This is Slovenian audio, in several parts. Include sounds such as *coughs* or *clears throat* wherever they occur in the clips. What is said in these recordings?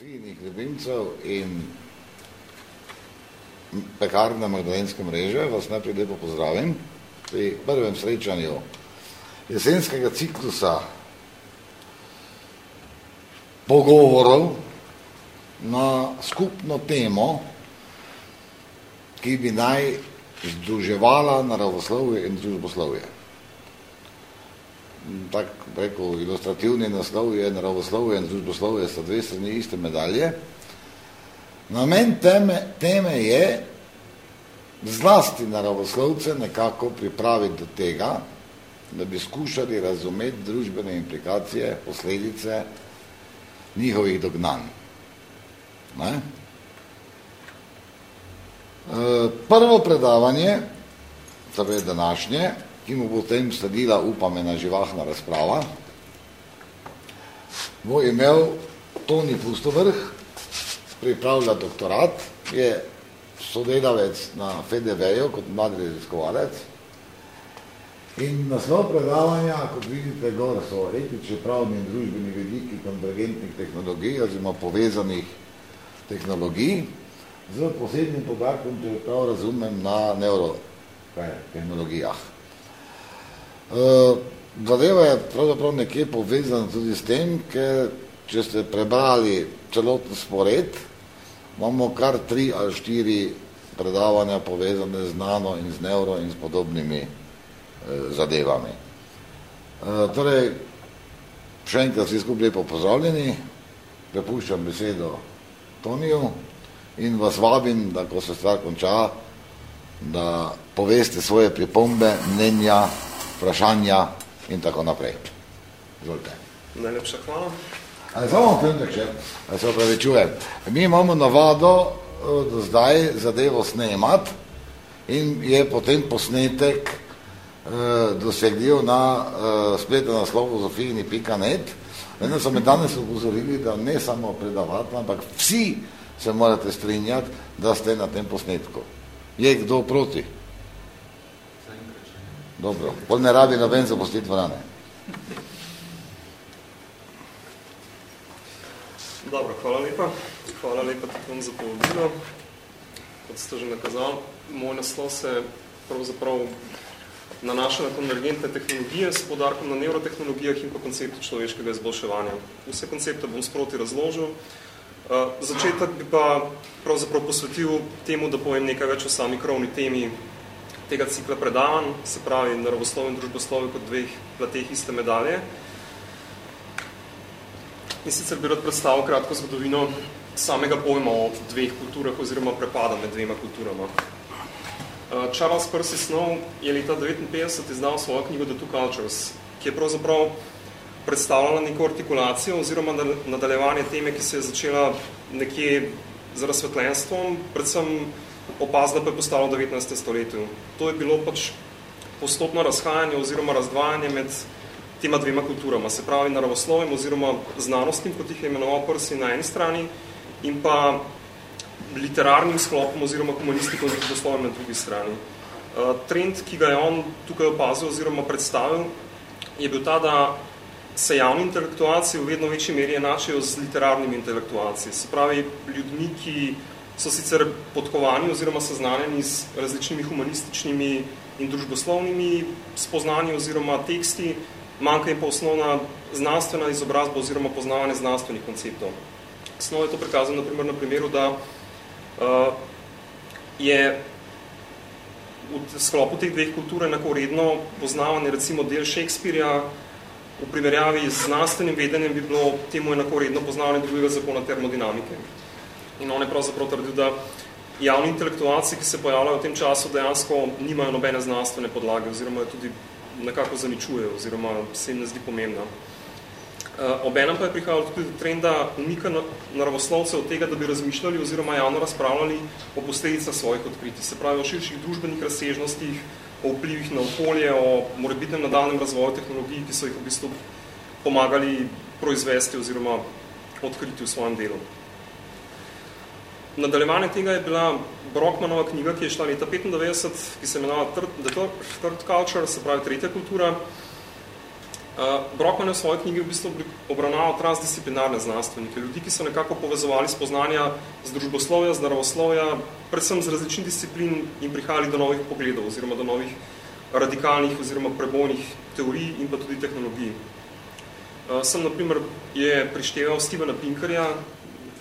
finih ljubimcev in pekarne Magdalenske mreže, vas najprej lepo pozdravim pri prvem srečanju jesenskega ciklusa pogovorov na skupno temo, ki bi naj združevala naravoslovje in družboslovje. Tak preko ilustrativni naslov je naravoslovje in družboslovje sta dve strani iste medalje. Namen teme, teme je zlasti naravoslovce nekako pripraviti do tega, da bi skušali razumeti družbene implikacije, posledice njihovih dognanj. Ne? E, prvo predavanje, torej današnje, ki mu bo tem sledila, upam, ena živahna razprava, bo imel Toni Pustovrh, pripravlja doktorat, je sodelavec na FDV-ju kot mladi raziskovalec, In naslov predavanja, kot vidite, gor so etični, pravni in družbeni vidiki konvergentnih tehnologij oziroma povezanih tehnologij. Z posebnim podarkom, če prav razumem, na neurotehnologijah. E, zadeva je pravzaprav nekje povezana tudi s tem, ker če ste prebrali celoten spored, imamo kar tri ali štiri predavanja povezane z nano in z neuro in s podobnimi Eh, zadevami. Eh, torej, še enkrat vsi skupaj lepo pozdravljeni, prepuščam besedo Toniju in vas vabim, da ko se stvar konča, da poveste svoje pripombe, mnenja, vprašanja in tako naprej. Izvolite. Najlepša hvala. Ali samo trenutek še, da se opravičujem. Mi imamo navado eh, do zdaj zadevo snemati in je potem posnetek Eh, dosegljiv na uh, spletnem naslovu zofijini.net. Vendar so me danes upozorili, da ne samo predavati, ampak vsi se morate strinjati, da ste na tem posnetku. Je kdo proti? Dobro, pol ne rabi noben zapustiti vrane. Dobro, hvala lepa. Hvala lepa tudi za povodilo. Kot ste že nakazali, moj naslov se pravzaprav nanaša na konvergentne tehnologije s podarkom na neurotehnologijah in pa konceptu človeškega izboljševanja. Vse koncepte bom sproti razložil. Uh, začetek bi pa pravzaprav posvetil temu, da povem nekaj več o sami krovni temi tega cikla predavanj, se pravi naravoslovi in družboslovi kot dveh plateh iste medalje. In sicer bi rad predstavil kratko zgodovino samega pojma o dveh kulturah oziroma prepada med dvema kulturama. Uh, Charles Percy Snow je leta 1959 izdal svojo knjigo The Two Cultures, ki je pravzaprav predstavljala neko artikulacijo oziroma nadaljevanje teme, ki se je začela nekje z razsvetljenstvom, predvsem opazda pa je postalo v 19. stoletju. To je bilo pač postopno razhajanje oziroma razdvajanje med tema dvema kulturama, se pravi naravoslovim oziroma znanostnim, kot jih je imenoval Percy na eni strani, in pa literarnim sklopom oziroma komunistiko in poslovem na drugi strani. Uh, trend, ki ga je on tukaj opazil oziroma predstavil, je bil ta, da se javni intelektualci v vedno večji meri enačijo z literarnimi intelektualci. Se pravi, ljudmi, ki so sicer podkovani oziroma seznanjeni z različnimi humanističnimi in družboslovnimi spoznanji oziroma teksti, manjka jim pa osnovna znanstvena izobrazba oziroma poznavanje znanstvenih konceptov. Snov je to prikazal na primer na primeru, da uh, je v sklopu teh dveh kultur enakoredno poznavanje recimo del Shakespearea v primerjavi z znanstvenim vedenjem bi bilo temu enakoredno poznavanje drugega zakona termodinamike. In on je pravzaprav trdil, da javni intelektualci, ki se pojavljajo v tem času, dejansko nimajo nobene znanstvene podlage oziroma jo tudi nekako zaničujejo oziroma se jim ne zdi pomembna. Uh, obenem pa je prihajalo tudi do trenda umika naravoslovcev od tega, da bi razmišljali oziroma javno razpravljali o posledicah svojih odkritij. Se pravi, o širših družbenih razsežnostih, o vplivih na okolje, o morebitnem nadaljnem razvoju tehnologij, ki so jih v bistvu pomagali proizvesti oziroma odkriti v svojem delu. Nadaljevanje tega je bila Brockmanova knjiga, ki je šla leta 95, ki se imenala The Third Culture, se pravi tretja kultura, Brockman je v svoji knjigi v bistvu obravnaval transdisciplinarne znanstvenike, ljudi, ki so nekako povezovali spoznanja z družboslovja, z naravoslovja, predvsem z različnih disciplin in prihajali do novih pogledov oziroma do novih radikalnih oziroma prebojnih teorij in pa tudi tehnologij. Sem, na primer, je prišteval Stevena Pinkerja,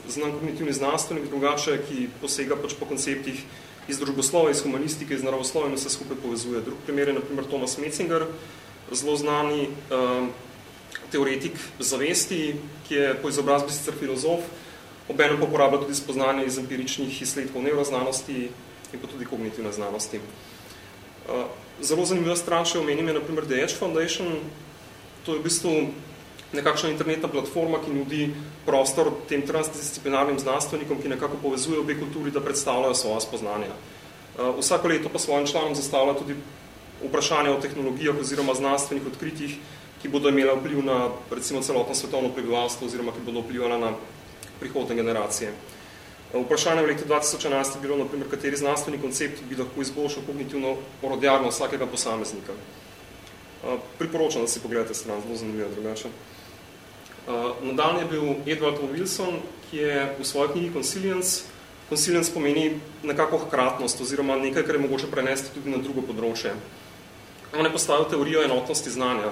znan kognitivni znanstvenik, drugače, ki posega pač po konceptih iz družboslova, iz humanistike, iz naravoslovja in vse skupaj povezuje. Drug primer je, na primer, Thomas Metzinger, zelo znani um, teoretik zavesti, ki je po izobrazbi sicer filozof, obenem pa uporablja tudi spoznanje iz empiričnih izsledkov neuroznanosti in pa tudi kognitivne znanosti. Uh, zelo zanimiva stran, če omenim, je na primer The Edge Foundation. To je v bistvu nekakšna internetna platforma, ki nudi prostor tem transdisciplinarnim znanstvenikom, ki nekako povezuje obe kulturi, da predstavljajo svoja spoznanja. Uh, vsako leto pa svojim članom zastavlja tudi vprašanja o tehnologijah oziroma znanstvenih odkritjih, ki bodo imela vpliv na recimo celotno svetovno prebivalstvo oziroma ki bodo vplivala na prihodne generacije. Vprašanje v letu 2011 je bilo, na primer, kateri znanstveni koncept bi lahko izboljšal kognitivno orodjarno vsakega posameznika. Priporočam, da si pogledate stran, zelo zanimivo drugače. Nadaljn je bil Edward O. Wilson, ki je v svoji knjigi Consilience, Consilience pomeni nekako hkratnost oziroma nekaj, kar je mogoče prenesti tudi na drugo področje. On je postavil teorijo enotnosti znanja.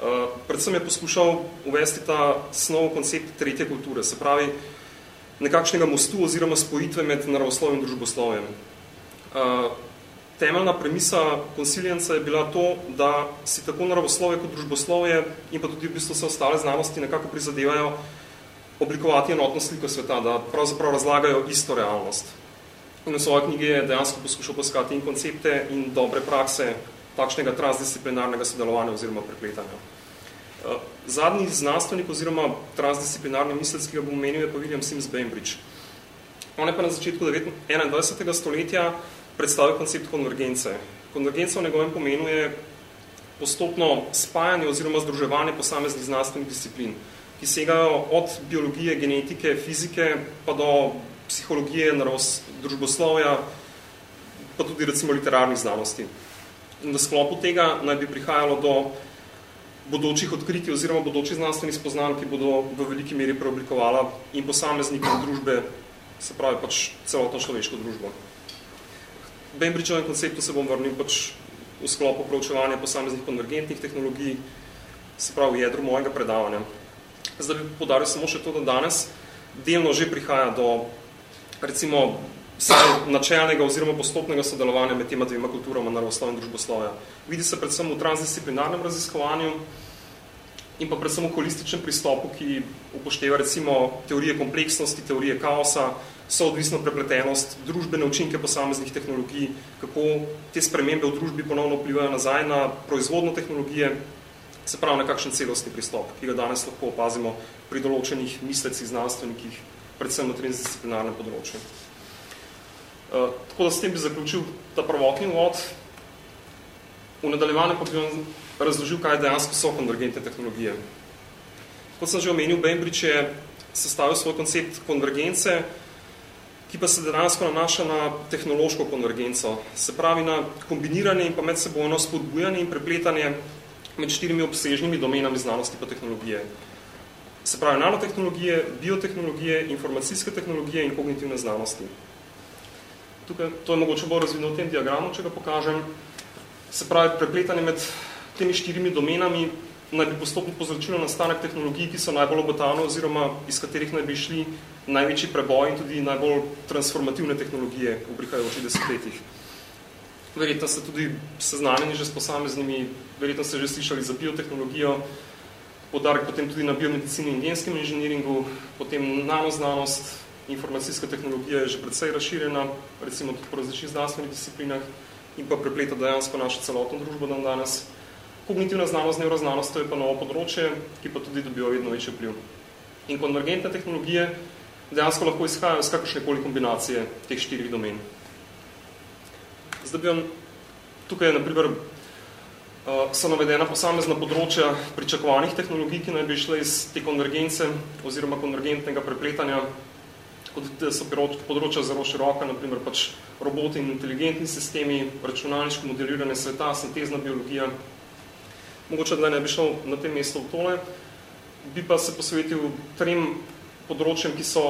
Uh, predvsem je poskušal uvesti ta snov koncept tretje kulture, se pravi nekakšnega mostu oziroma spojitve med naravoslovjem in družboslovjem. Uh, temeljna premisa konsilijenca je bila to, da si tako naravoslovje kot družboslovje in pa tudi v bistvu vse ostale znanosti nekako prizadevajo oblikovati enotno sliko sveta, da pravzaprav razlagajo isto realnost. In v svoji knjigi je dejansko poskušal poskati in koncepte in dobre prakse takšnega transdisciplinarnega sodelovanja oziroma prepletanja. Eh, zadnji znanstvenik oziroma transdisciplinarni mislec, ki ga bom menil, je pa William Sims Bainbridge. On je pa na začetku 21. stoletja predstavil koncept konvergence. Konvergenca v njegovem pomenu je postopno spajanje oziroma združevanje posameznih znanstvenih disciplin, ki segajo od biologije, genetike, fizike pa do psihologije, naravos, družboslovja, pa tudi recimo literarnih znanosti. In v sklopu tega naj bi prihajalo do bodočih odkritij oziroma bodočih znanstvenih spoznanj, ki bodo v veliki meri preoblikovala in posameznike družbe, se pravi pač celotno človeško družbo. V Bainbridgeovem konceptu se bom vrnil pač v sklopu proučevanja posameznih konvergentnih tehnologij, se pravi v jedru mojega predavanja. Zdaj bi podaril samo še to, da danes delno že prihaja do recimo načelnega oziroma postopnega sodelovanja med tema dvema kulturama naravoslovja in družboslovja. Vidi se predvsem v transdisciplinarnem raziskovanju in pa predvsem v holističnem pristopu, ki upošteva recimo teorije kompleksnosti, teorije kaosa, soodvisno prepletenost, družbene učinke posameznih tehnologij, kako te spremembe v družbi ponovno vplivajo nazaj na proizvodno tehnologije, se pravi na kakšen celostni pristop, ki ga danes lahko opazimo pri določenih mislecih znanstvenikih, predvsem na transdisciplinarnem področju. Eh, tako da s tem bi zaključil ta prvotni uvod. V nadaljevanju pa bi vam razložil, kaj dejansko so konvergentne tehnologije. Kot sem že omenil, Bainbridge je sestavil svoj koncept konvergence, ki pa se dejansko nanaša na tehnološko konvergenco. Se pravi na kombiniranje in pa medsebojno spodbujanje in prepletanje med štirimi obsežnimi domenami znanosti pa tehnologije. Se pravi nanotehnologije, biotehnologije, informacijske tehnologije in kognitivne znanosti tukaj, to je mogoče bolj razvidno v tem diagramu, če ga pokažem. Se pravi, prepletanje med temi štirimi domenami naj bi postopno povzročilo nastanek tehnologij, ki so najbolj obotavne oziroma iz katerih naj bi šli največji preboj in tudi najbolj transformativne tehnologije v prihajajočih desetletjih. Verjetno ste tudi seznanjeni že s posameznimi, verjetno ste že slišali za biotehnologijo, podarek potem tudi na biomedicini in genskem inženiringu, potem nanoznanost, informacijska tehnologija je že predvsej razširjena, recimo tudi po različnih znanstvenih disciplinah in pa prepleta dejansko našo celotno družbo dan danes. Kognitivna znanost, neuroznanost, to je pa novo področje, ki pa tudi dobijo vedno večji vpliv. In konvergentne tehnologije dejansko lahko izhajajo z kakršnekoli kombinacije teh štirih domen. Zdaj bi vam tukaj, na primer, so navedena posamezna področja pričakovanih tehnologij, ki naj bi šle iz te konvergence oziroma konvergentnega prepletanja so področja zelo široka, naprimer pač roboti in inteligentni sistemi, računalniško modeliranje sveta, sintezna biologija. Mogoče da ne bi šel na tem mestu v tole, bi pa se posvetil trem področjem, ki so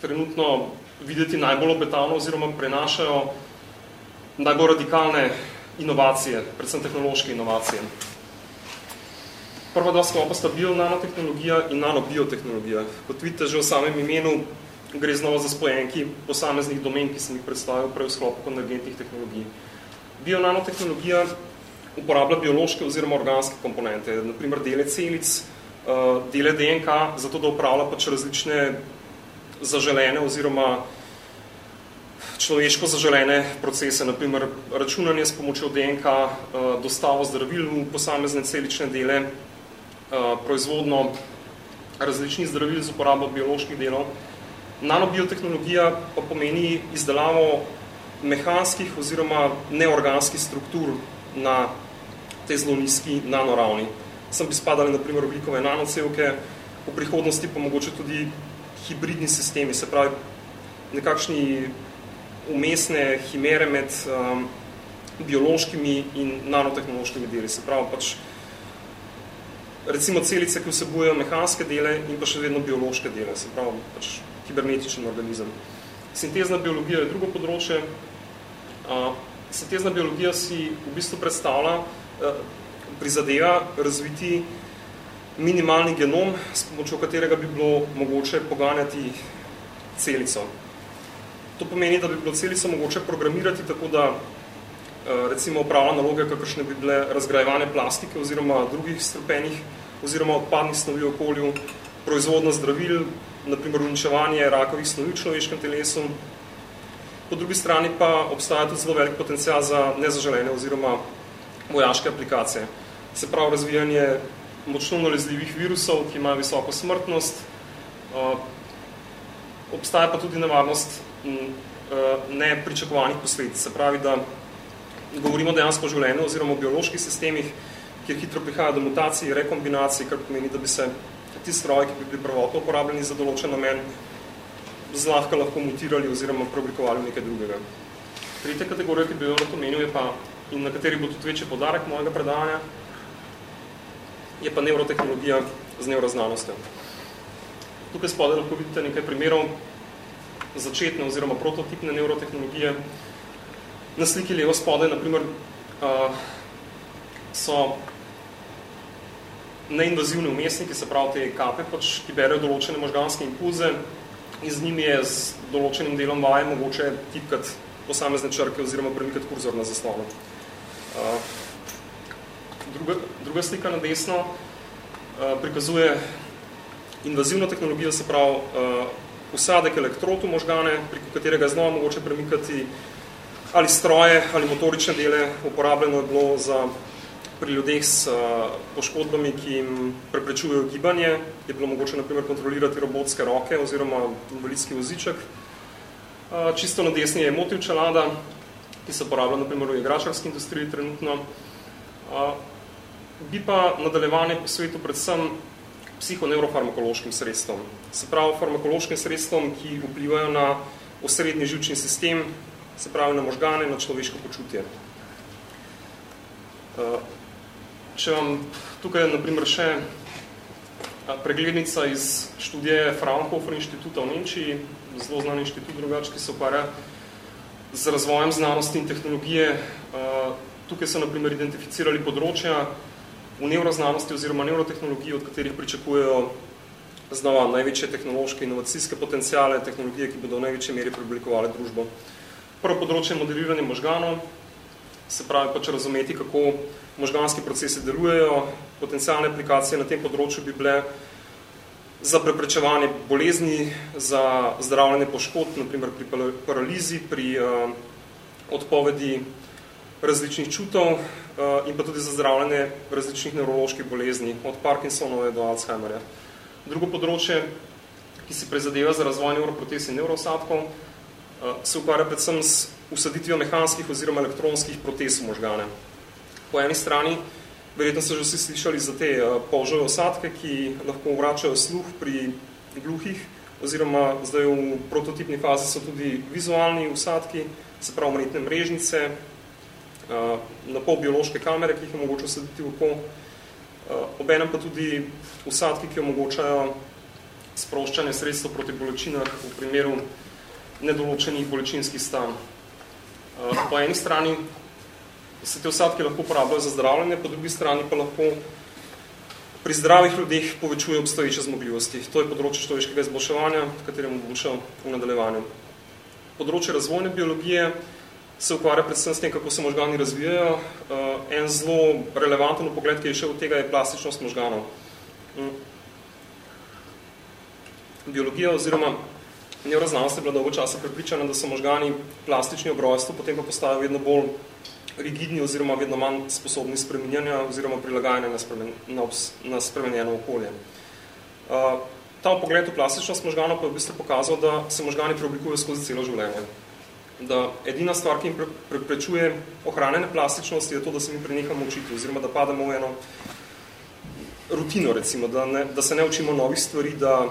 trenutno videti najbolj obetavno oziroma prenašajo najbolj radikalne inovacije, predvsem tehnološke inovacije. Prva dva sklopa sta bio-nanotehnologija in nanobiotehnologija. Kot vidite že v samem imenu, gre znova za spojenki posameznih domen, ki sem jih predstavil prej v sklopu konvergentnih tehnologij. Bio-nanotehnologija uporablja biološke oziroma organske komponente, naprimer dele celic, eh, dele DNK, zato da upravlja pač različne zaželene oziroma človeško zaželene procese, naprimer računanje s pomočjo DNK, eh, dostavo zdravil v posamezne celične dele, Eh, proizvodno različnih zdravil z uporabo bioloških delov. Nanobiotehnologija pa pomeni izdelavo mehanskih oziroma neorganskih struktur na te zelo nizki nanoravni. Sem bi spadali na primer oblikove nanocevke, v prihodnosti pa mogoče tudi hibridni sistemi, se pravi nekakšni umestne himere med um, biološkimi in nanotehnološkimi deli. Se pravi pač recimo celice, ki vsebujejo mehanske dele in pa še vedno biološke dele, se pravi pač kibernetičen organizem. Sintezna biologija je drugo področje. Sintezna biologija si v bistvu predstavlja, prizadeva razviti minimalni genom, s pomočjo katerega bi bilo mogoče poganjati celico. To pomeni, da bi bilo celico mogoče programirati tako, da recimo upravlja naloge, kakršne bi bile razgrajevane plastike oziroma drugih strupenih oziroma odpadnih snovi v okolju, proizvodno zdravil, naprimer uničevanje rakovih snovi v človeškem telesu. Po drugi strani pa obstaja tudi zelo velik potencial za nezaželene oziroma vojaške aplikacije. Se pravi razvijanje močno nalezljivih virusov, ki imajo visoko smrtnost. Obstaja pa tudi nevarnost nepričakovanih posledic. Se pravi, da govorimo dejansko o življenju oziroma o bioloških sistemih, kjer hitro prihaja do mutacij, rekombinacij, kar pomeni, da bi se ti stroji, ki bi bili prvotno uporabljeni za določen namen, zlahka lahko mutirali oziroma preoblikovali nekaj drugega. Tretja kategorija, ki bi jo lahko menil, je pa, in na kateri bo tudi večji podarek mojega predavanja, je pa neurotehnologija z neuroznanostjo. Tukaj spodaj lahko vidite nekaj primerov začetne oziroma prototipne neurotehnologije. Na sliki levo spodaj, naprimer, so neinvazivni umestniki, se pravi te kape, pač, ki berejo določene možganske impulze in z njimi je z določenim delom vaje mogoče tipkati posamezne črke oziroma premikati kurzor na zaslonu. Druga, druga slika na desno prikazuje invazivno tehnologijo, se pravi usadek elektrotu možgane, preko katerega je znova mogoče premikati ali stroje ali motorične dele. Uporabljeno je bilo za pri ljudeh s poškodbami, ki jim preprečujejo gibanje, je bilo mogoče naprimer kontrolirati robotske roke oziroma invalidski voziček. Čisto na desni je motiv čelada, ki se uporablja naprimer v igračarski industriji trenutno. Bi pa nadaljevanje po svetu predvsem psihoneurofarmakološkim sredstvom. Se pravi farmakološkim sredstvom, ki vplivajo na osrednji živčni sistem, se pravi na možgane, na človeško počutje. Če vam tukaj naprimer še preglednica iz študije Fraunhofer inštituta v Nemčiji, zelo znan inštitut drugač, ki se ukvarja z razvojem znanosti in tehnologije. Tukaj so naprimer identificirali področja v nevroznanosti oziroma nevrotehnologiji, od katerih pričakujejo znova največje tehnološke inovacijske potencijale, tehnologije, ki bodo v največji meri preoblikovali družbo. Prvo področje je modeliranje možganov, se pravi pač razumeti, kako možganski procesi delujejo. Potencijalne aplikacije na tem področju bi bile za preprečevanje bolezni, za zdravljenje poškodb, naprimer pri paralizi, pri uh, odpovedi različnih čutov uh, in pa tudi za zdravljenje različnih nevroloških bolezni, od Parkinsonove do Alzheimerja. Drugo področje, ki se prizadeva za razvoj nevroprotez in nevrosadkov, uh, se ukvarja predvsem s usaditvijo mehanskih oziroma elektronskih protez v možgane. Po eni strani, verjetno so že vsi slišali za te uh, polžove osadke, ki lahko vračajo sluh pri gluhih, oziroma zdaj v prototipni fazi so tudi vizualni usadki, se pravi umetne mrežnice, na pol biološke kamere, ki jih je mogoče sediti v oko, obenem pa tudi usadki, ki omogočajo sproščanje sredstva proti bolečinah v primeru nedoločenih bolečinskih stanj. Po eni strani se te usadke lahko uporabljajo za zdravljenje, po drugi strani pa lahko pri zdravih ljudeh povečuje obstoječe zmogljivosti. To je področje človeškega izboljševanja, v katerem bom šel v nadaljevanju. Področje razvojne biologije se ukvarja predvsem s tem, kako se možgani razvijajo. En zelo relevanten pogled, ki je šel od tega, je plastičnost možganov. Hm. Biologija oziroma nevroznanost je bila dolgo časa pripričana, da so možgani plastični obrojstvo, potem pa postajajo vedno bolj rigidni oziroma vedno manj sposobni spreminjanja oziroma prilagajanja na, spremen, na, na spremenjeno okolje. Uh, ta pogled v plastičnost možganov pa je v bistvu pokazal, da se možgani preoblikujejo skozi celo življenje. Da edina stvar, ki jim pre, preprečuje ohranjene plastičnosti, je to, da se mi prenehamo učiti oziroma da pademo v eno rutino, recimo, da, ne, da se ne učimo novih stvari, da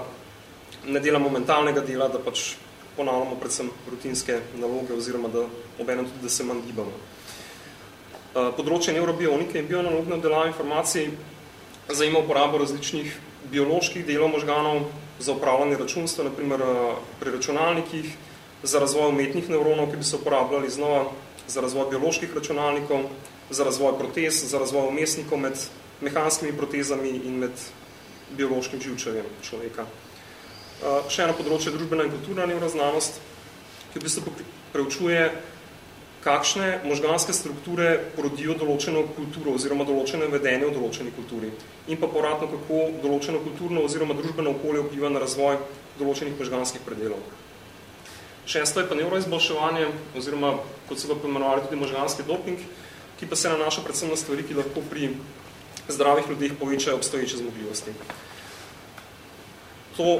ne delamo mentalnega dela, da pač ponavljamo predvsem rutinske naloge oziroma da obenem tudi, da se manj gibamo. Eh, področje neurobionike in bioanalogne obdelave informacij zajema uporabo različnih bioloških delov možganov za upravljanje računstva, naprimer eh, pri računalnikih, za razvoj umetnih nevronov, ki bi se uporabljali znova, za razvoj bioloških računalnikov, za razvoj protez, za razvoj umestnikov med mehanskimi protezami in med biološkim živčevjem človeka. Eh, še eno področje družbena in kulturna nevroznanost, ki v bistvu preučuje kakšne možganske strukture porodijo določeno kulturo oziroma določene vedenje v določeni kulturi in pa poradno, kako določeno kulturno oziroma družbeno okolje vpliva na razvoj določenih možganskih predelov. Šesto je pa neuroizboljševanje oziroma, kot so ga pomenovali, tudi možganski doping, ki pa se nanaša predvsem na stvari, ki lahko pri zdravih ljudeh povečajo obstoječe zmogljivosti. To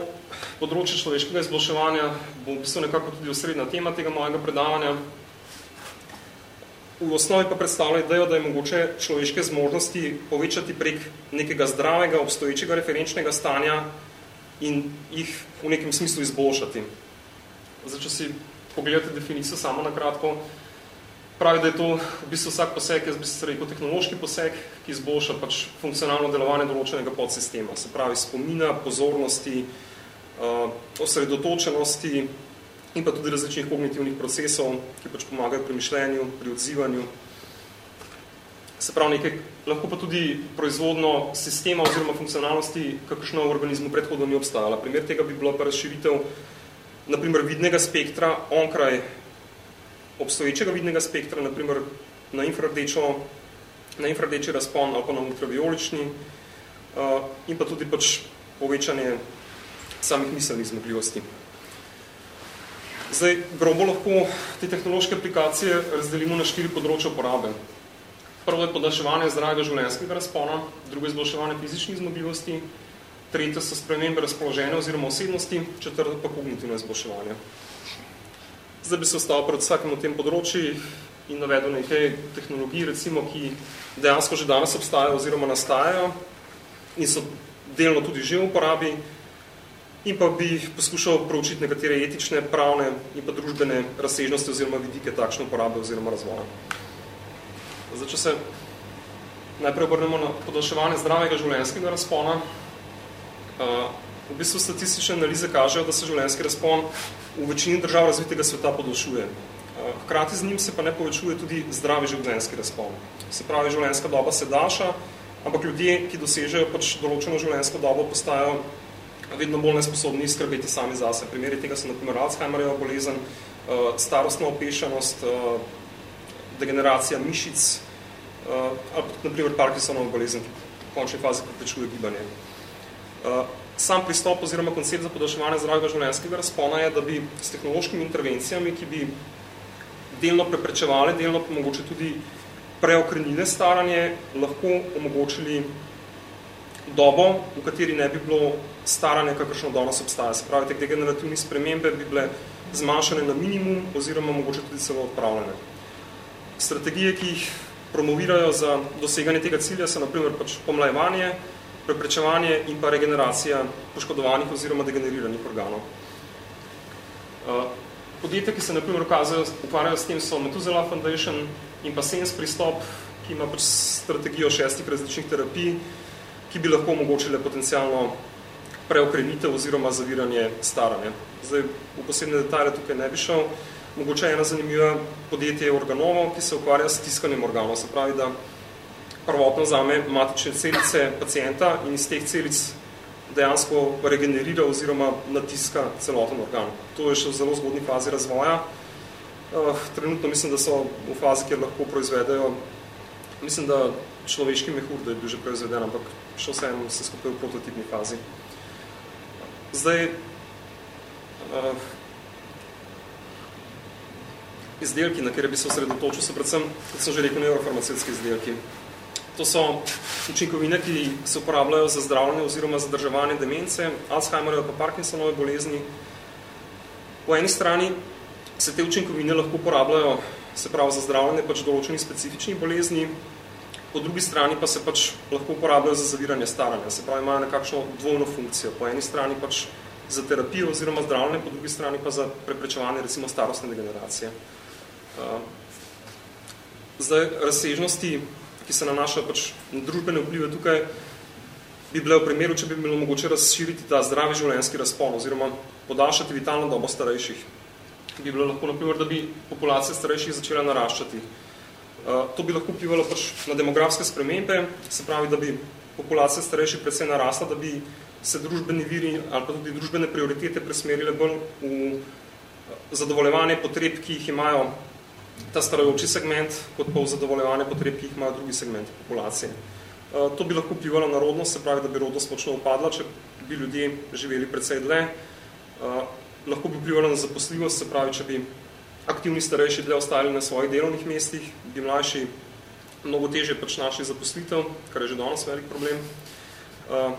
področje človeškega izboljševanja bo v bistvu nekako tudi osrednja tema tega mojega predavanja, v osnovi pa predstavlja idejo, da je mogoče človeške zmožnosti povečati prek nekega zdravega, obstoječega referenčnega stanja in jih v nekem smislu izboljšati. Zdaj, če si pogledate definicijo samo na kratko, pravi, da je to v bistvu vsak poseg, jaz bi se rekel tehnološki poseg, ki izboljša pač funkcionalno delovanje določenega podsistema. Se pravi spomina, pozornosti, uh, osredotočenosti, in pa tudi različnih kognitivnih procesov, ki pač pomagajo pri mišljenju, pri odzivanju. Se pravi nekaj, lahko pa tudi proizvodno sistema oziroma funkcionalnosti, kakšno v organizmu predhodno ni obstajala. Primer tega bi bila pa razširitev naprimer vidnega spektra onkraj obstoječega vidnega spektra, naprimer na infrardečo, na infradeči razpon ali pa na ultraviolični uh, in pa tudi pač povečanje samih miselnih zmogljivosti. Zdaj, grobo lahko te tehnološke aplikacije razdelimo na štiri področja uporabe. Prvo je podaljševanje zdravega življenjskega razpona, drugo je izboljševanje fizičnih zmogljivosti, tretje so spremembe razpoloženja oziroma osebnosti, četrto pa kognitivno izboljševanje. Zdaj bi se ostal pred vsakem v tem področju in navedel nekaj tehnologij, recimo, ki dejansko že danes obstajajo oziroma nastajajo in so delno tudi že v uporabi, in pa bi poskušal proučiti nekatere etične, pravne in pa družbene razsežnosti oziroma vidike takšne uporabe oziroma razvoja. Zdaj, če se najprej obrnemo na podaljševanje zdravega življenjskega razpona, v bistvu statistične analize kažejo, da se življenjski razpon v večini držav razvitega sveta podaljšuje. Hkrati z njim se pa ne povečuje tudi zdravi življenjski razpon. Se pravi, življenjska doba se daša, ampak ljudje, ki dosežejo pač določeno življenjsko dobo, postajajo vedno bolj nesposobni skrbeti sami zase. Primeri tega so naprimer Alzheimerjeva bolezen, uh, starostna opešanost, uh, degeneracija mišic, ali naprimer Parkinsonova bolezen, ki v končni fazi preprečuje gibanje. Sam pristop oziroma koncept za podaljševanje zdravega življenjskega razpona je, da bi s tehnološkimi intervencijami, ki bi delno preprečevali, delno pa mogoče tudi preokrenile staranje, lahko omogočili dobo, v kateri ne bi bilo staranje, kakršno danes obstaja. Se pravi, te degenerativne spremembe bi bile zmanjšane na minimum oziroma mogoče tudi celo odpravljene. Strategije, ki jih promovirajo za doseganje tega cilja, so naprimer pač pomlajevanje, preprečevanje in pa regeneracija poškodovanih oziroma degeneriranih organov. Podjetja, ki se naprimer ukvarjajo s tem, so Methuselah Foundation, in pa SENS pristop, ki ima pač strategijo šestih različnih terapij, ki bi lahko omogočile potencialno preokrenitev oziroma zaviranje staranja. Zdaj, v posebne detalje tukaj ne bi šel. Mogoče ena zanimiva podjetje je Organovo, ki se ukvarja s tiskanjem organov. Se pravi, da prvotno zame matične celice pacijenta in iz teh celic dejansko regenerira oziroma natiska celoten organ. To je še v zelo zgodni fazi razvoja. Uh, trenutno mislim, da so v fazi, kjer lahko proizvedejo, mislim, da človeški mehur, da je bil že proizveden, ampak še vseeno se skupaj v prototipni fazi. Zdaj, uh, izdelki, na kjer bi se osredotočil, so predvsem, kot sem že rekel, neurofarmacevtski izdelki. To so učinkovine, ki se uporabljajo za zdravljenje oziroma zadrževanje demence, Alzheimerove pa Parkinsonove bolezni. Po eni strani se te učinkovine lahko uporabljajo se pravi za zdravljenje pač določenih specifičnih bolezni, po drugi strani pa se pač lahko uporabljajo za zaviranje staranja, se pravi imajo nekakšno dvojno funkcijo. Po eni strani pač za terapijo oziroma zdravljenje, po drugi strani pa za preprečevanje recimo starostne degeneracije. Zdaj, razsežnosti ki se nanašajo pač na družbene vplive tukaj, bi bile v primeru, če bi bilo mogoče razširiti ta zdravi življenjski razpon oziroma podaljšati vitalno dobo starejših. Bi bilo lahko, naprimer, da bi populacija starejših začela naraščati. Uh, to bi lahko vplivalo pač na demografske spremembe, se pravi, da bi populacija starejših predvsej narasla, da bi se družbeni viri ali pa tudi družbene prioritete presmerile bolj v zadovoljevanje potreb, ki jih imajo ta starajoči segment, kot pa v zadovoljevanje potreb, ki jih imajo drugi segmenti populacije. Eh, to bi lahko vplivalo na rodnost, se pravi, da bi rodnost močno upadla, če bi ljudje živeli predvsej dlje. Eh, lahko bi vplivalo na zaposljivost, se pravi, če bi aktivni starejši dlje ostali na svojih delovnih mestih, bi mlajši mnogo težje pač našli zaposlitev, kar je že danes velik problem. Eh,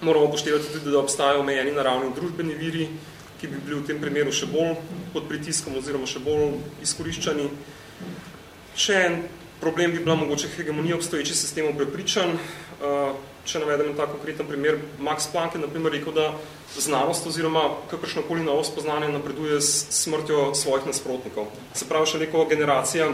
moramo poštevati tudi, da obstajajo omejeni naravni družbeni viri, ki bi bili v tem primeru še bolj pod pritiskom oziroma še bolj izkoriščani. Še en problem bi bila mogoče hegemonija obstoječih sistemov prepričan. Uh, če navedem tak konkreten primer, Max Planck je naprimer rekel, da znanost oziroma kakršnokoli novo spoznanje napreduje s smrtjo svojih nasprotnikov. Se pravi, še neko generacija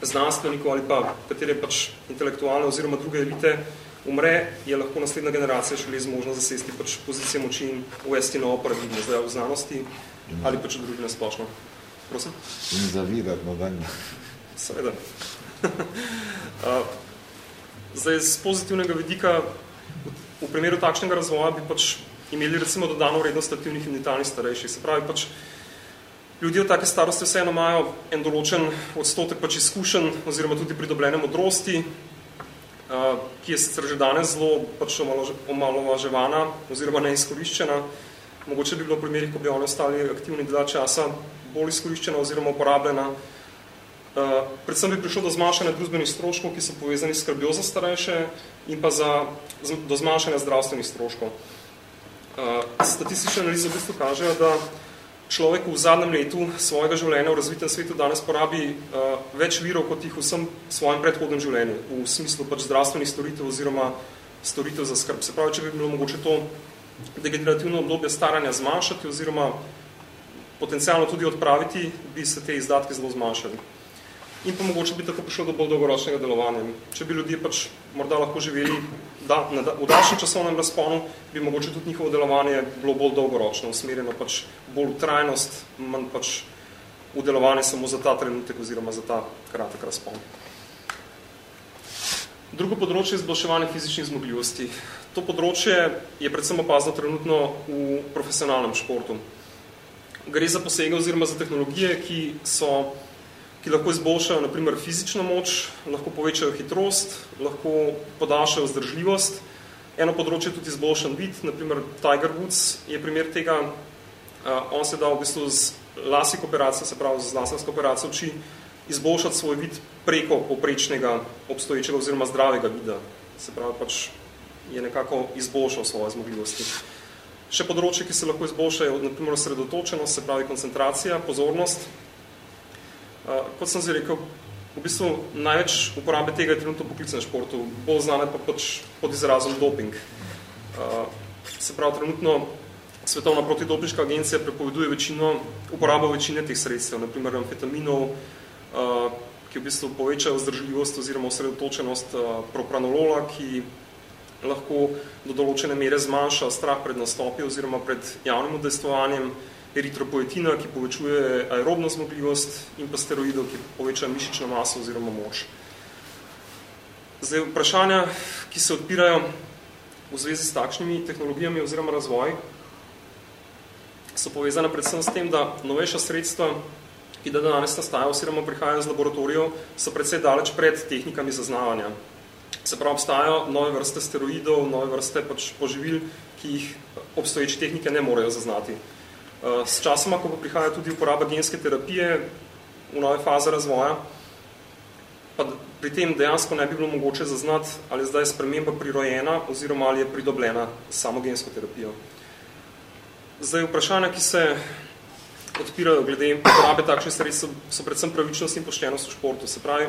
znanstvenikov ali pa katere pač intelektualne oziroma druge elite umre, je lahko naslednja generacija šele zmožna zasesti pač pozicije moči in uvesti novo paradigmo, zdaj v znanosti ali pač v družbi splošno. Prosim? In zavirati nadaljno. Seveda. *laughs* zdaj, z pozitivnega vidika, v primeru takšnega razvoja bi pač imeli recimo dodano vrednost aktivnih in vitalnih starejših. Se pravi, pač ljudje v take starosti vseeno imajo en določen odstotek pač izkušen oziroma tudi pridobljene modrosti, ki je sicer že danes zelo pač omalovaževana oziroma neizkoriščena. Mogoče bi bilo v primerih, ko bi oni ostali aktivni dva časa, bolj izkoriščena oziroma uporabljena. Predvsem bi prišlo do zmanjšanja družbenih stroškov, ki so povezani s skrbjo za starejše in pa za, do zmanjšanja zdravstvenih stroškov. Statistične analize v bistvu kažejo, da človek v zadnjem letu svojega življenja v razvitem svetu danes porabi uh, več virov, kot jih vsem svojem predhodnem življenju, v smislu pač zdravstvenih storitev oziroma storitev za skrb. Se pravi, če bi bilo mogoče to degenerativno obdobje staranja zmanjšati oziroma potencialno tudi odpraviti, bi se te izdatke zelo zmanjšali in pa mogoče bi tako prišlo do bolj dolgoročnega delovanja. Če bi ljudje pač morda lahko živeli da, na, v daljšem časovnem razponu, bi mogoče tudi njihovo delovanje bilo bolj dolgoročno, usmerjeno pač bolj v trajnost, manj pač v delovanje samo za ta trenutek oziroma za ta kratek razpon. Drugo področje je izboljševanje fizičnih zmogljivosti. To področje je predvsem opazno trenutno v profesionalnem športu. Gre za posege oziroma za tehnologije, ki so ki lahko izboljšajo naprimer fizično moč, lahko povečajo hitrost, lahko podaljšajo vzdržljivost. Eno področje tudi izboljšan vid, naprimer Tiger Woods je primer tega. Uh, on se da v bistvu z lasik operacijo, se pravi z lasersko operacijo oči, izboljšati svoj vid preko poprečnega obstoječega oziroma zdravega vida. Se pravi, pač je nekako izboljšal svoje zmogljivosti. Še področje, ki se lahko izboljšajo, naprimer osredotočenost, se pravi koncentracija, pozornost, Uh, kot sem zdaj rekel, v bistvu največ uporabe tega je trenutno poklicnem športu, bolj znane pa pač pod izrazom doping. Uh, se pravi, trenutno Svetovna protidopniška agencija prepoveduje večino, uporabo večine teh sredstev, naprimer amfetaminov, uh, ki v bistvu povečajo zdržljivost oziroma osredotočenost propranolola, ki lahko do določene mere zmanjša strah pred nastopi oziroma pred javnim udejstvovanjem, eritropoetina, ki povečuje aerobno zmogljivost in pa steroidov, ki poveča mišično maso oziroma moč. Zdaj, vprašanja, ki se odpirajo v zvezi s takšnimi tehnologijami oziroma razvoj, so povezane predvsem s tem, da novejša sredstva, ki da danes nastajajo oziroma prihajajo z laboratorijev, so predvsej daleč pred tehnikami zaznavanja. Se pravi, obstajajo nove vrste steroidov, nove vrste pač poživil, ki jih obstoječe tehnike ne morejo zaznati. Eh, s časoma, ko pa prihaja tudi uporaba genske terapije v nove faze razvoja, pa pri tem dejansko ne bi bilo mogoče zaznati, ali je zdaj sprememba prirojena oziroma ali je pridobljena samo gensko terapijo. Zdaj, vprašanja, ki se odpirajo glede uporabe takšnih sredstv, so predvsem pravičnost in poštenost v športu. Se pravi,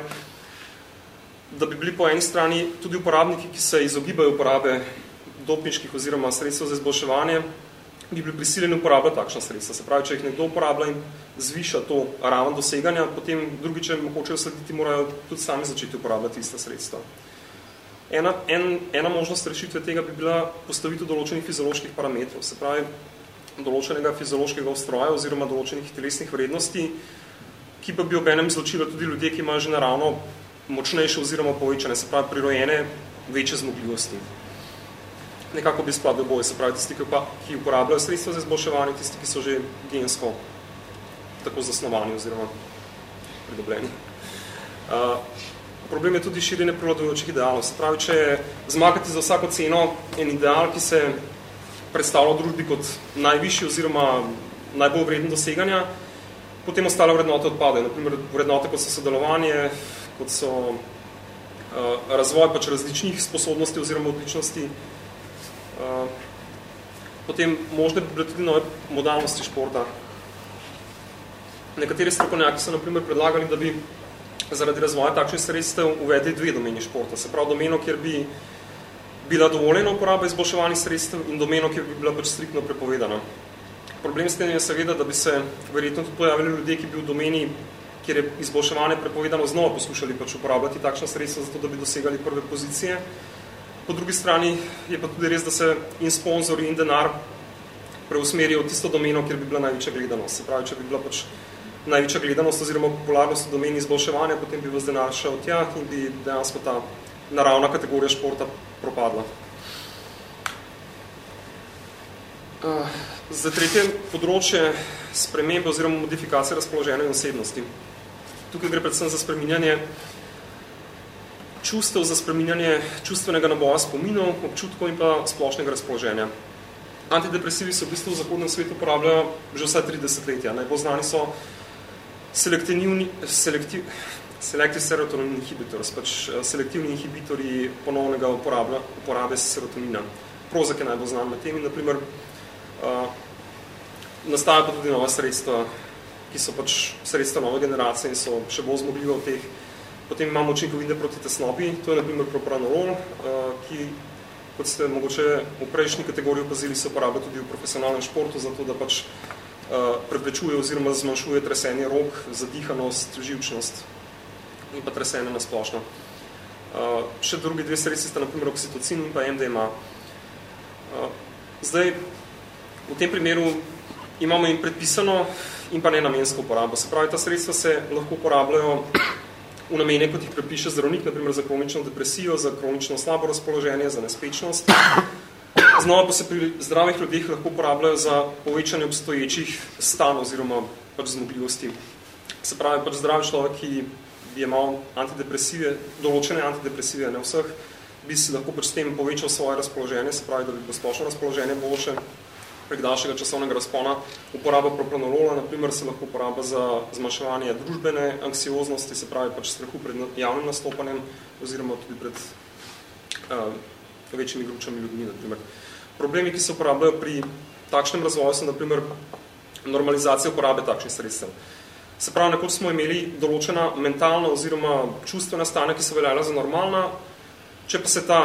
da bi bili po eni strani tudi uporabniki, ki se izogibajo uporabe dopniških oziroma sredstev za izboljševanje, bi bili prisiljeni uporabljati takšna sredstva. Se pravi, če jih nekdo uporablja in zviša to raven doseganja, potem drugi, če hočejo slediti, morajo tudi sami začeti uporabljati ista sredstva. Ena, en, ena možnost rešitve tega bi bila postavitev določenih fizioloških parametrov, se pravi, določenega fiziološkega ustroja oziroma določenih telesnih vrednosti, ki pa bi ob enem izločila tudi ljudje, ki imajo že naravno močnejše oziroma povečane, se pravi, prirojene večje zmogljivosti nekako bi spadli oboje, se pravi tisti, ki uporabljajo sredstva za izboljševanje, tisti, ki so že gensko tako zasnovani oziroma pridobljeni. Uh, problem je tudi širjenje prevladujočih idealov. Se pravi, če je zmagati za vsako ceno en ideal, ki se predstavlja v družbi kot najvišji oziroma najbolj vreden doseganja, potem ostale vrednote odpadajo. Naprimer, vrednote, kot so sodelovanje, kot so uh, razvoj pač različnih sposobnosti oziroma odličnosti, Eh, potem možne bi bile tudi nove modalnosti športa. Nekateri strokovnjaki so naprimer predlagali, da bi zaradi razvoja takšnih sredstev uvedli dve domeni športa. Se pravi, domeno, kjer bi bila dovoljena uporaba izboljševanih sredstev in domeno, kjer bi bila pač striktno prepovedana. Problem s tem je seveda, da bi se verjetno tudi pojavili ljudje, ki bi v domeni, kjer je izboljševanje prepovedano, znova poskušali pač uporabljati takšna sredstva, zato da bi dosegali prve pozicije. Po drugi strani je pa tudi res, da se in sponzori in denar preusmerijo v tisto domeno, kjer bi bila največja gledanost. Se pravi, če bi bila pač največja gledanost oziroma popularnost v domeni izboljševanja, potem bi vas denar šel tja in bi dejansko ta naravna kategorija športa propadla. Eh, za tretje področje spremembe oziroma modifikacije razpoloženja in osebnosti. Tukaj gre predvsem za spreminjanje čustev za spreminjanje čustvenega naboja spominov, občutkov in pa splošnega razpoloženja. Antidepresivi se v bistvu v zahodnem svetu uporabljajo že vsaj 30 letja. Najbolj znani so selektivni, selektiv, selective serotonin inhibitors, pač eh, selektivni inhibitorji ponovnega uporabe, uporabe serotonina. Prozak je najbolj znan med temi, naprimer, uh, nastajajo pa tudi nova sredstva, ki so pač sredstva nove generacije in so še bolj zmogljive od teh Potem imamo učinkovine proti tesnobi, to je na primer propranolol, eh, ki, kot ste mogoče v prejšnji kategoriji opazili, se uporablja tudi v profesionalnem športu, zato da pač eh, preprečuje oziroma zmanjšuje tresenje rok, zadihanost, živčnost in pa tresenje na splošno. Eh, še drugi dve sredstvi sta na primer oksitocin in pa MDMA. Zdaj, v tem primeru imamo in predpisano in pa nenamensko uporabo. Se pravi, ta sredstva se lahko uporabljajo namene, kot jih prepiše zdravnik, naprimer za kronično depresijo, za kronično slabo razpoloženje, za nespečnost. Znova pa se pri zdravih ljudeh lahko uporabljajo za povečanje obstoječih stan oziroma pač zmogljivosti. Se pravi, pač zdravi človek, ki bi imel antidepresive, določene antidepresive, ne vseh, bi si lahko pač s tem povečal svoje razpoloženje, se pravi, da bi bilo splošno razpoloženje boljše, prek daljšega časovnega razpona. Uporaba propranolola, na primer, se lahko uporaba za zmanjševanje družbene anksioznosti, se pravi pač strahu pred javnim nastopanjem oziroma tudi pred uh, večjimi gručami ljudmi. Na primer. Problemi, ki se uporabljajo pri takšnem razvoju, so na primer normalizacija uporabe takšnih sredstev. Se pravi, nekoč smo imeli določena mentalna oziroma čustvena stanja, ki so veljala za normalna, če pa se ta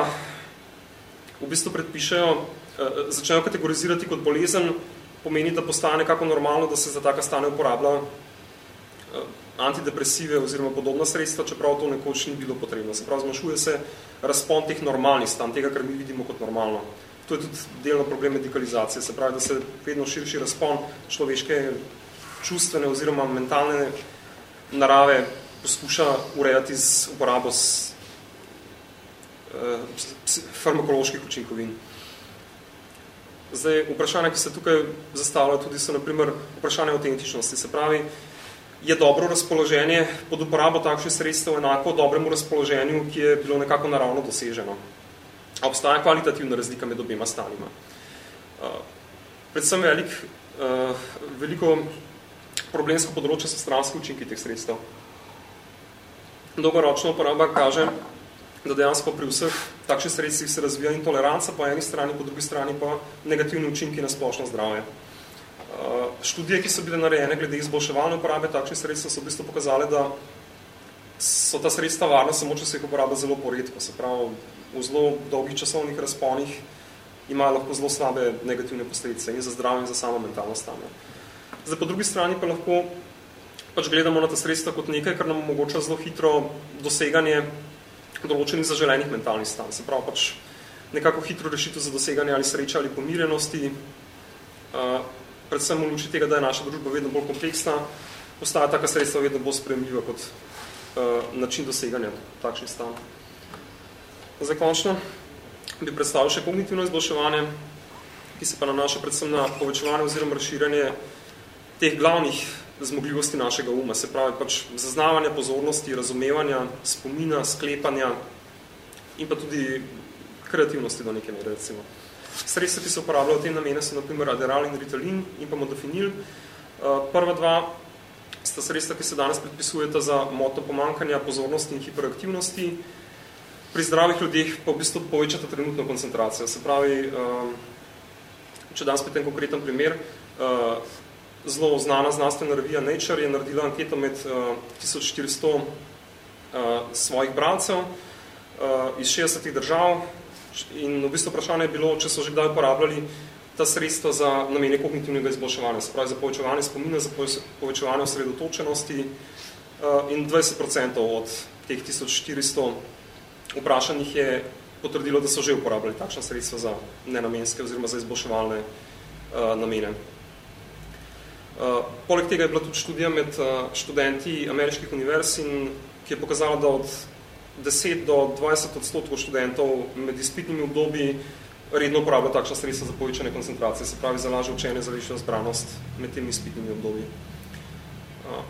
v bistvu predpišejo začnejo kategorizirati kot bolezen, pomeni, da postane kako normalno, da se za taka stane uporablja eh, antidepresive oziroma podobna sredstva, čeprav to nekoč ni bilo potrebno. Se pravi, zmanjšuje se razpon teh normalnih stan, tega, kar mi vidimo kot normalno. To je tudi delno problem medikalizacije, se pravi, da se vedno širši razpon človeške čustvene oziroma mentalne narave poskuša urejati z uporabo s, eh, farmakoloških učinkovin. Zdaj, vprašanja, ki se tukaj zastavljajo tudi so, naprimer, vprašanje autentičnosti. Se pravi, je dobro razpoloženje pod uporabo takšnih sredstev enako dobremu razpoloženju, ki je bilo nekako naravno doseženo. A obstaja kvalitativna razlika med obema stanima. Uh, predvsem velik, uh, veliko problemsko področje so stranski učinki teh sredstev. Dolgoročna uporaba kaže, da dejansko pri vseh takšnih sredstvih se razvija intoleranca po eni strani, po drugi strani pa negativni učinki na splošno zdravje. Uh, študije, ki so bile narejene glede izboljševalne uporabe takšnih sredstev, so v bistvu pokazale, da so ta sredstva varna samo, če se jih uporablja zelo poredko. Se pravi, v zelo dolgih časovnih razponih imajo lahko zelo slabe negativne posledice in za zdravje in za samo mentalno stanje. Zdaj, po drugi strani pa lahko pač gledamo na ta sredstva kot nekaj, kar nam omogoča zelo hitro doseganje določenih zaželenih mentalnih stanj. Se pravi, pač nekako hitro rešitev za doseganje ali sreče ali pomirjenosti, uh, predvsem v luči tega, da je naša družba vedno bolj kompleksna, postaja taka sredstva vedno bolj spremljiva kot uh, način doseganja takšnih stanj. Zdaj, končno bi predstavil še kognitivno izboljševanje, ki se pa nanaša predvsem na povečevanje oziroma razširjanje teh glavnih zmogljivosti našega uma, se pravi pač zaznavanja pozornosti, razumevanja, spomina, sklepanja in pa tudi kreativnosti do neke mere, recimo. Sredstva, ki se uporabljajo v tem namene, so naprimer Aderal in Ritalin in pa Modafinil. Uh, prva dva sta sredstva, ki se danes predpisujeta za motno pomankanja pozornosti in hiperaktivnosti, pri zdravih ljudeh pa v bistvu povečata trenutno koncentracijo. Se pravi, um, če dan spet en konkreten primer, uh, zelo znana znanstvena revija Nature je naredila anketo med 1400 uh, svojih bralcev iz 60 držav in v bistvu vprašanje je bilo, če so že kdaj uporabljali ta sredstva za namene kognitivnega izboljševanja, se pravi za povečevanje spomina, za povečevanje osredotočenosti in 20% od teh 1400 vprašanih je potrdilo, da so že uporabljali takšna sredstva za nenamenske oziroma za izboljševalne uh, namene. Uh, poleg tega je bila tudi študija med uh, študenti ameriških univerz, in, ki je pokazala, da od 10 do 20 odstotkov študentov med izpitnimi obdobji redno uporablja takšna sredstva za povečanje koncentracije, se pravi za lažje učenje, za višjo zbranost med temi izpitnimi obdobji. Uh,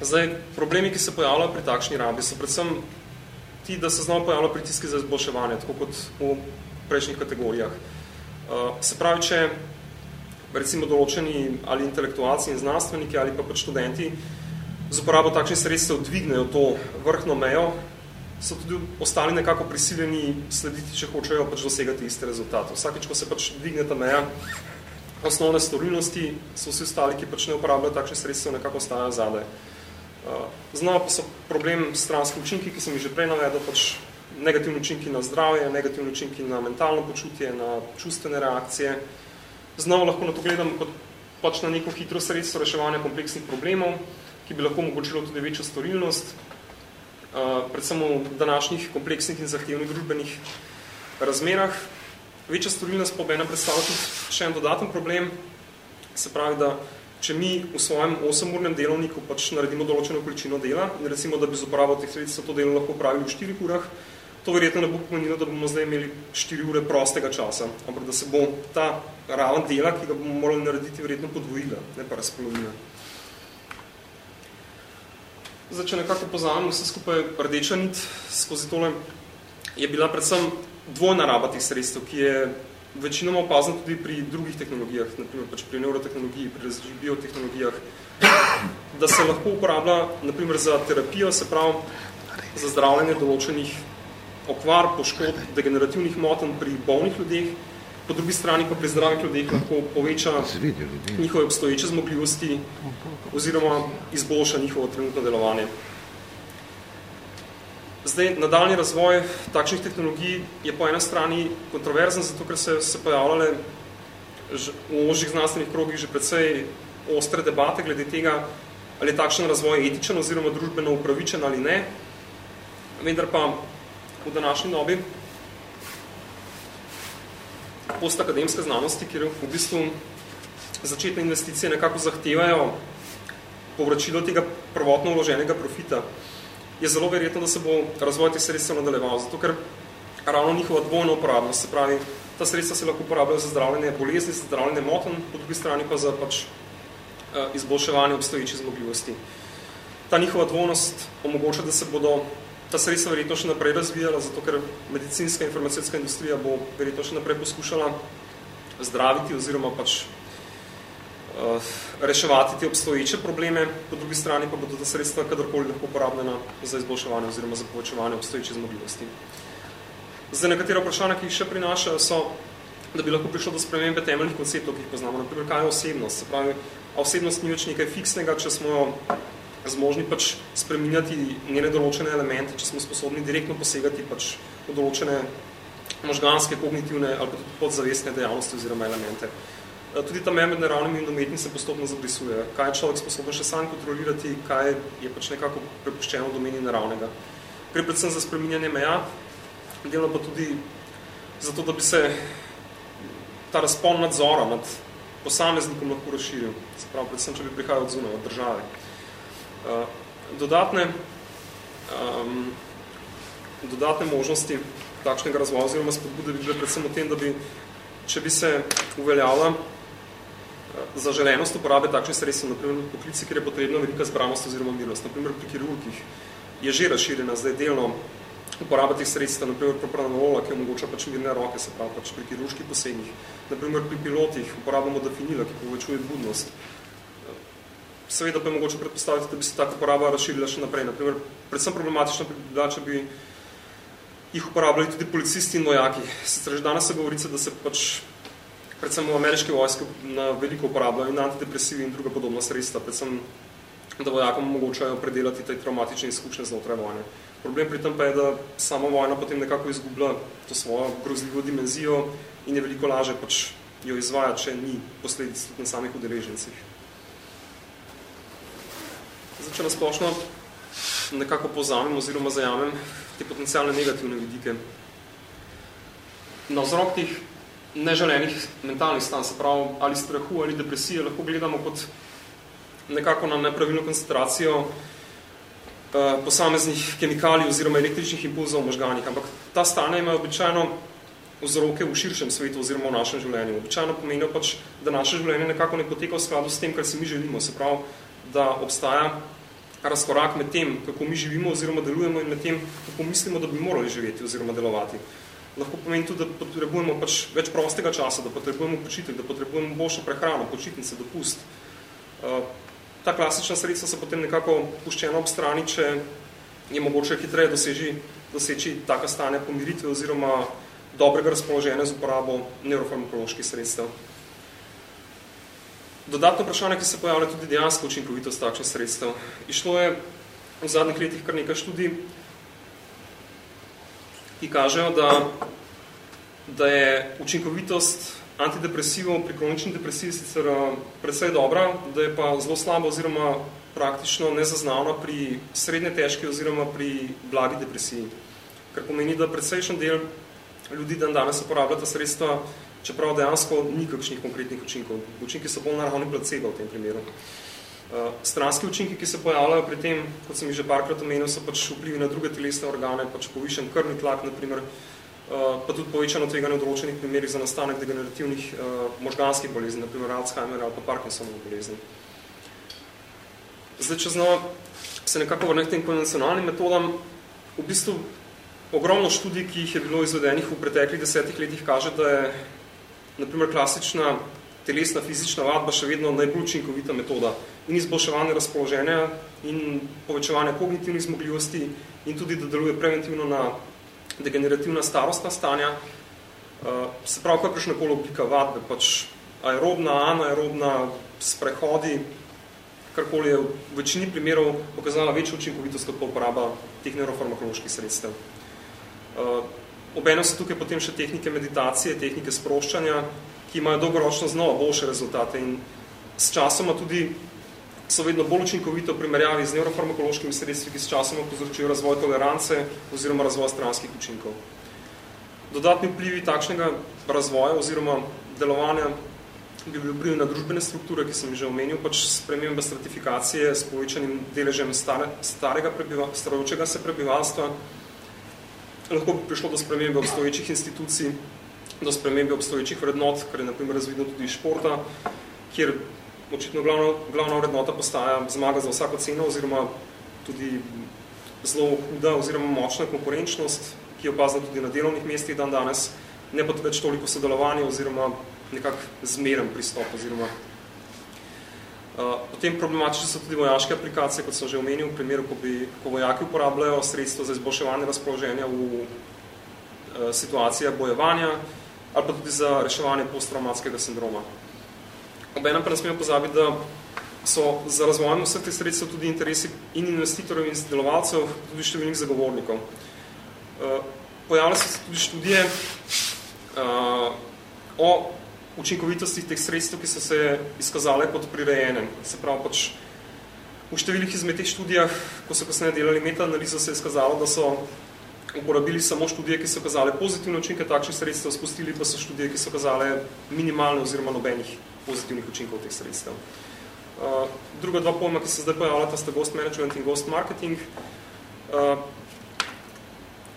zdaj, problemi, ki se pojavljajo pri takšni rabi, so predvsem ti, da se znamo pojavljajo pritiski za izboljševanje, tako kot v prejšnjih kategorijah. Se pravi, če recimo določeni ali intelektualci in znanstveniki ali pa pač študenti z uporabo takšnih sredstev dvignejo to vrhno mejo, so tudi ostali nekako prisiljeni slediti, če hočejo pač dosegati iste rezultate. Vsakeč, ko se pač dvigne ta meja osnovne storilnosti, so vsi ostali, ki pač ne uporabljajo takšnih sredstev, nekako ostajajo zadaj. Znamo pa so problem stranski učinki, ki sem jih že prej navedel, pač negativni učinki na zdravje, negativni učinki na mentalno počutje, na čustvene reakcije. Znamo lahko na to gledamo kot pač na neko hitro sredstvo reševanja kompleksnih problemov, ki bi lahko omogočilo tudi večjo storilnost, predvsem v današnjih kompleksnih in zahtevnih družbenih razmerah. Večja storilnost pa obenem predstavlja tudi še en dodaten problem, se pravi, da če mi v svojem 8-urnem delovniku pač naredimo določeno količino dela in recimo, da bi z uporabo teh sredstev to delo lahko upravili v 4 urah, to verjetno ne bo pomenilo, da bomo zdaj imeli 4 ure prostega časa, ampak da se bo ta raven dela, ki ga bomo morali narediti, verjetno podvojila, ne pa razpolovila. Zdaj, če nekako pozamem vse skupaj rdeča nit skozi tole, je bila predvsem dvojna raba teh sredstev, ki je večinoma opazno tudi pri drugih tehnologijah, naprimer pač pri neurotehnologiji, pri različnih biotehnologijah, da se lahko uporablja naprimer za terapijo, se pravi za zdravljenje določenih okvar, poškod, degenerativnih motenj pri bolnih ljudeh, po drugi strani pa pri zdravih ljudeh lahko poveča njihove obstoječe zmogljivosti oziroma izboljša njihovo trenutno delovanje. Zdaj, nadaljni razvoj takšnih tehnologij je po ena strani kontroverzen, zato ker se, se pojavljale v ožjih znanstvenih krogih že precej ostre debate glede tega, ali je takšen razvoj etičen oziroma družbeno upravičen ali ne. Vendar pa v današnji dobi postakademske znanosti, kjer v bistvu začetne investicije nekako zahtevajo povračilo tega prvotno vloženega profita, je zelo verjetno, da se bo razvoj teh sredstev nadaljeval, zato ker ravno njihova dvojna uporabnost, se pravi, ta sredstva se lahko uporabljajo za zdravljenje bolezni, za zdravljenje moten, po drugi strani pa za pač eh, izboljševanje obstoječih zmogljivosti. Ta njihova dvojnost omogoča, da se bodo ta sredstva verjetno še naprej razvijala, zato ker medicinska in farmacijska industrija bo verjetno še naprej poskušala zdraviti oziroma pač uh, reševati te obstoječe probleme, po drugi strani pa bodo ta sredstva kadarkoli lahko uporabljena za izboljševanje oziroma za povečevanje obstoječe zmogljivosti. Zdaj, nekatera vprašanja, ki jih še prinašajo, so, da bi lahko prišlo do spremembe temeljnih konceptov, ki jih poznamo. Naprimer, kaj je osebnost? Se pravi, a osebnost ni več nekaj fiksnega, če smo jo zmožni pač spreminjati njene določene elemente, če smo sposobni direktno posegati pač v določene možganske, kognitivne ali pa tudi podzavestne dejavnosti oziroma elemente. Eh, tudi ta meja med naravnimi in umetni se postopno zabrisuje. Kaj je človek sposoben še sam kontrolirati, kaj je pač nekako prepuščeno v domeni naravnega. Gre predvsem za spreminjanje meja, delno pa tudi zato, da bi se ta razpon nadzora nad posameznikom lahko razširil. Se pravi, predvsem, če bi prihajal od zunaj, od države. Uh, dodatne, um, dodatne možnosti takšnega razvoja oziroma spodbude bi bile predvsem v tem, da bi, če bi se uveljavila zaželenost uporabe takšnih sredstev, naprimer v poklici, kjer je potrebna velika zbranost oziroma mirnost, naprimer pri kirurgih, je že razširjena zdaj delno uporaba teh sredstev, naprimer propranolola, ki omogoča pač mirne roke, se pravi pač pri kirurških posegih, naprimer pri pilotih uporabamo dafinila, ki povečuje budnost. Seveda pa je mogoče predpostaviti, da bi se taka uporaba razširila še naprej. Naprimer, predvsem problematično bi bila, če bi jih uporabljali tudi policisti in vojaki. Sicer že danes se govorice, da se pač predvsem v ameriški vojski na veliko uporabljajo in antidepresivi in druga podobna sredstva, predvsem da vojakom omogočajo predelati te traumatične izkušnje znotraj vojne. Problem pri tem pa je, da sama vojna potem nekako izgublja to svojo grozljivo dimenzijo in je veliko laže pač jo izvaja, če ni posledic tudi na samih udeležencih. Zdaj, če nasplošno nekako pozamem oziroma zajamem te potencijalne negativne vidike. Na vzrok teh neželenih mentalnih stan, se pravi, ali strahu ali depresije, lahko gledamo kot nekako na nepravilno koncentracijo uh, posameznih kemikalij oziroma električnih impulzov v možganih, ampak ta stane ima običajno vzroke v širšem svetu oziroma v našem življenju. Običajno pomenijo pač, da naše življenje nekako ne poteka v skladu s tem, kar si mi želimo, se pravi, da obstaja razkorak med tem, kako mi živimo oziroma delujemo in med tem, kako mislimo, da bi morali živeti oziroma delovati lahko pomeni tudi, da potrebujemo pač več prostega časa, da potrebujemo počitek, da potrebujemo boljšo prehrano, počitnice, dopust. Uh, ta klasična sredstva so potem nekako puščena ob strani, če je mogoče hitreje doseži, doseči taka stanja pomiritve oziroma dobrega razpoloženja z uporabo neurofarmakoloških sredstev. Dodatno vprašanje, ki se pojavlja tudi dejansko učinkovitost takšnih sredstev. Išlo je v zadnjih letih kar nekaj študij, ki kažejo, da, da je učinkovitost antidepresivov pri kronični depresiji sicer predvsej dobra, da je pa zelo slaba oziroma praktično nezaznavna pri srednje težki oziroma pri blagi depresiji. Kar pomeni, da predsejšen del ljudi dan danes uporablja ta sredstva, čeprav dejansko ni kakšnih konkretnih učinkov. Učinki so bolj naravni placebo v tem primeru. Uh, stranski učinki, ki se pojavljajo pri tem, kot sem že parkrat omenil, so pač vplivi na druge telesne organe, pač povišen krvni tlak, naprimer, uh, pa tudi povečano tveganje v določenih primerih za nastanek degenerativnih uh, možganskih bolezni, naprimer Alzheimer ali pa Parkinsonov bolezni. Zdaj, če znova se nekako vrne k tem konvencionalnim metodam, v bistvu ogromno študij, ki jih je bilo izvedenih v preteklih desetih letih, kaže, da je naprimer klasična telesna fizična vadba še vedno najbolj učinkovita metoda in izboljševanje razpoloženja in povečevanje kognitivnih zmogljivosti in tudi, da deluje preventivno na degenerativna starostna stanja. Uh, se pravi, kakršna koli oblika vadbe, pač aerobna, anaerobna, sprehodi, karkoli je v večini primerov pokazala večjo učinkovitost kot uporaba teh neurofarmakoloških sredstev. Obenem so tukaj potem še tehnike meditacije, tehnike sproščanja, ki imajo dolgoročno znova boljše rezultate in s časoma tudi so vedno bolj učinkovito v primerjavi z neurofarmakološkimi sredstvi, ki s časoma povzročijo razvoj tolerance oziroma razvoj stranskih učinkov. Dodatni vplivi takšnega razvoja oziroma delovanja bi bil vpliv na družbene strukture, ki sem že omenil, pač sprememba stratifikacije s povečanim deležem stare, starega prebiva, starojočega se prebivalstva, lahko bi prišlo do spremembe obstoječih institucij, do spremembe obstoječih vrednot, kar je na primer razvidno tudi iz športa, kjer očitno glavno, glavna vrednota postaja zmaga za vsako ceno oziroma tudi zelo huda oziroma močna konkurenčnost, ki je opazna tudi na delovnih mestih dan danes, ne pa več toliko sodelovanje oziroma nekak zmeren pristop oziroma Potem problematične so tudi vojaške aplikacije, kot sem že omenil, v primeru, ko, bi, ko vojaki uporabljajo sredstvo za izboljševanje razpoloženja v situacijah bojevanja ali pa tudi za reševanje posttraumatskega sindroma. Obenem pa ne smemo pozabiti, da so za razvojem vseh teh sredstev tudi interesi in investitorjev in izdelovalcev, tudi številnih zagovornikov. Eh, pojavljajo se tudi študije uh, o učinkovitosti teh sredstev, ki so se izkazale kot prirejene. Se pravi, pač v številnih izmed teh študijah, ko so kasneje delali meta-analizo, se je izkazalo, da so uporabili samo študije, ki so kazale pozitivne učinke takšnih sredstev, spustili pa so študije, ki so kazale minimalne oziroma nobenih pozitivnih učinkov teh sredstev. Uh, druga dva pojma, ki se zdaj pojavljata, sta ghost management in ghost marketing. Uh,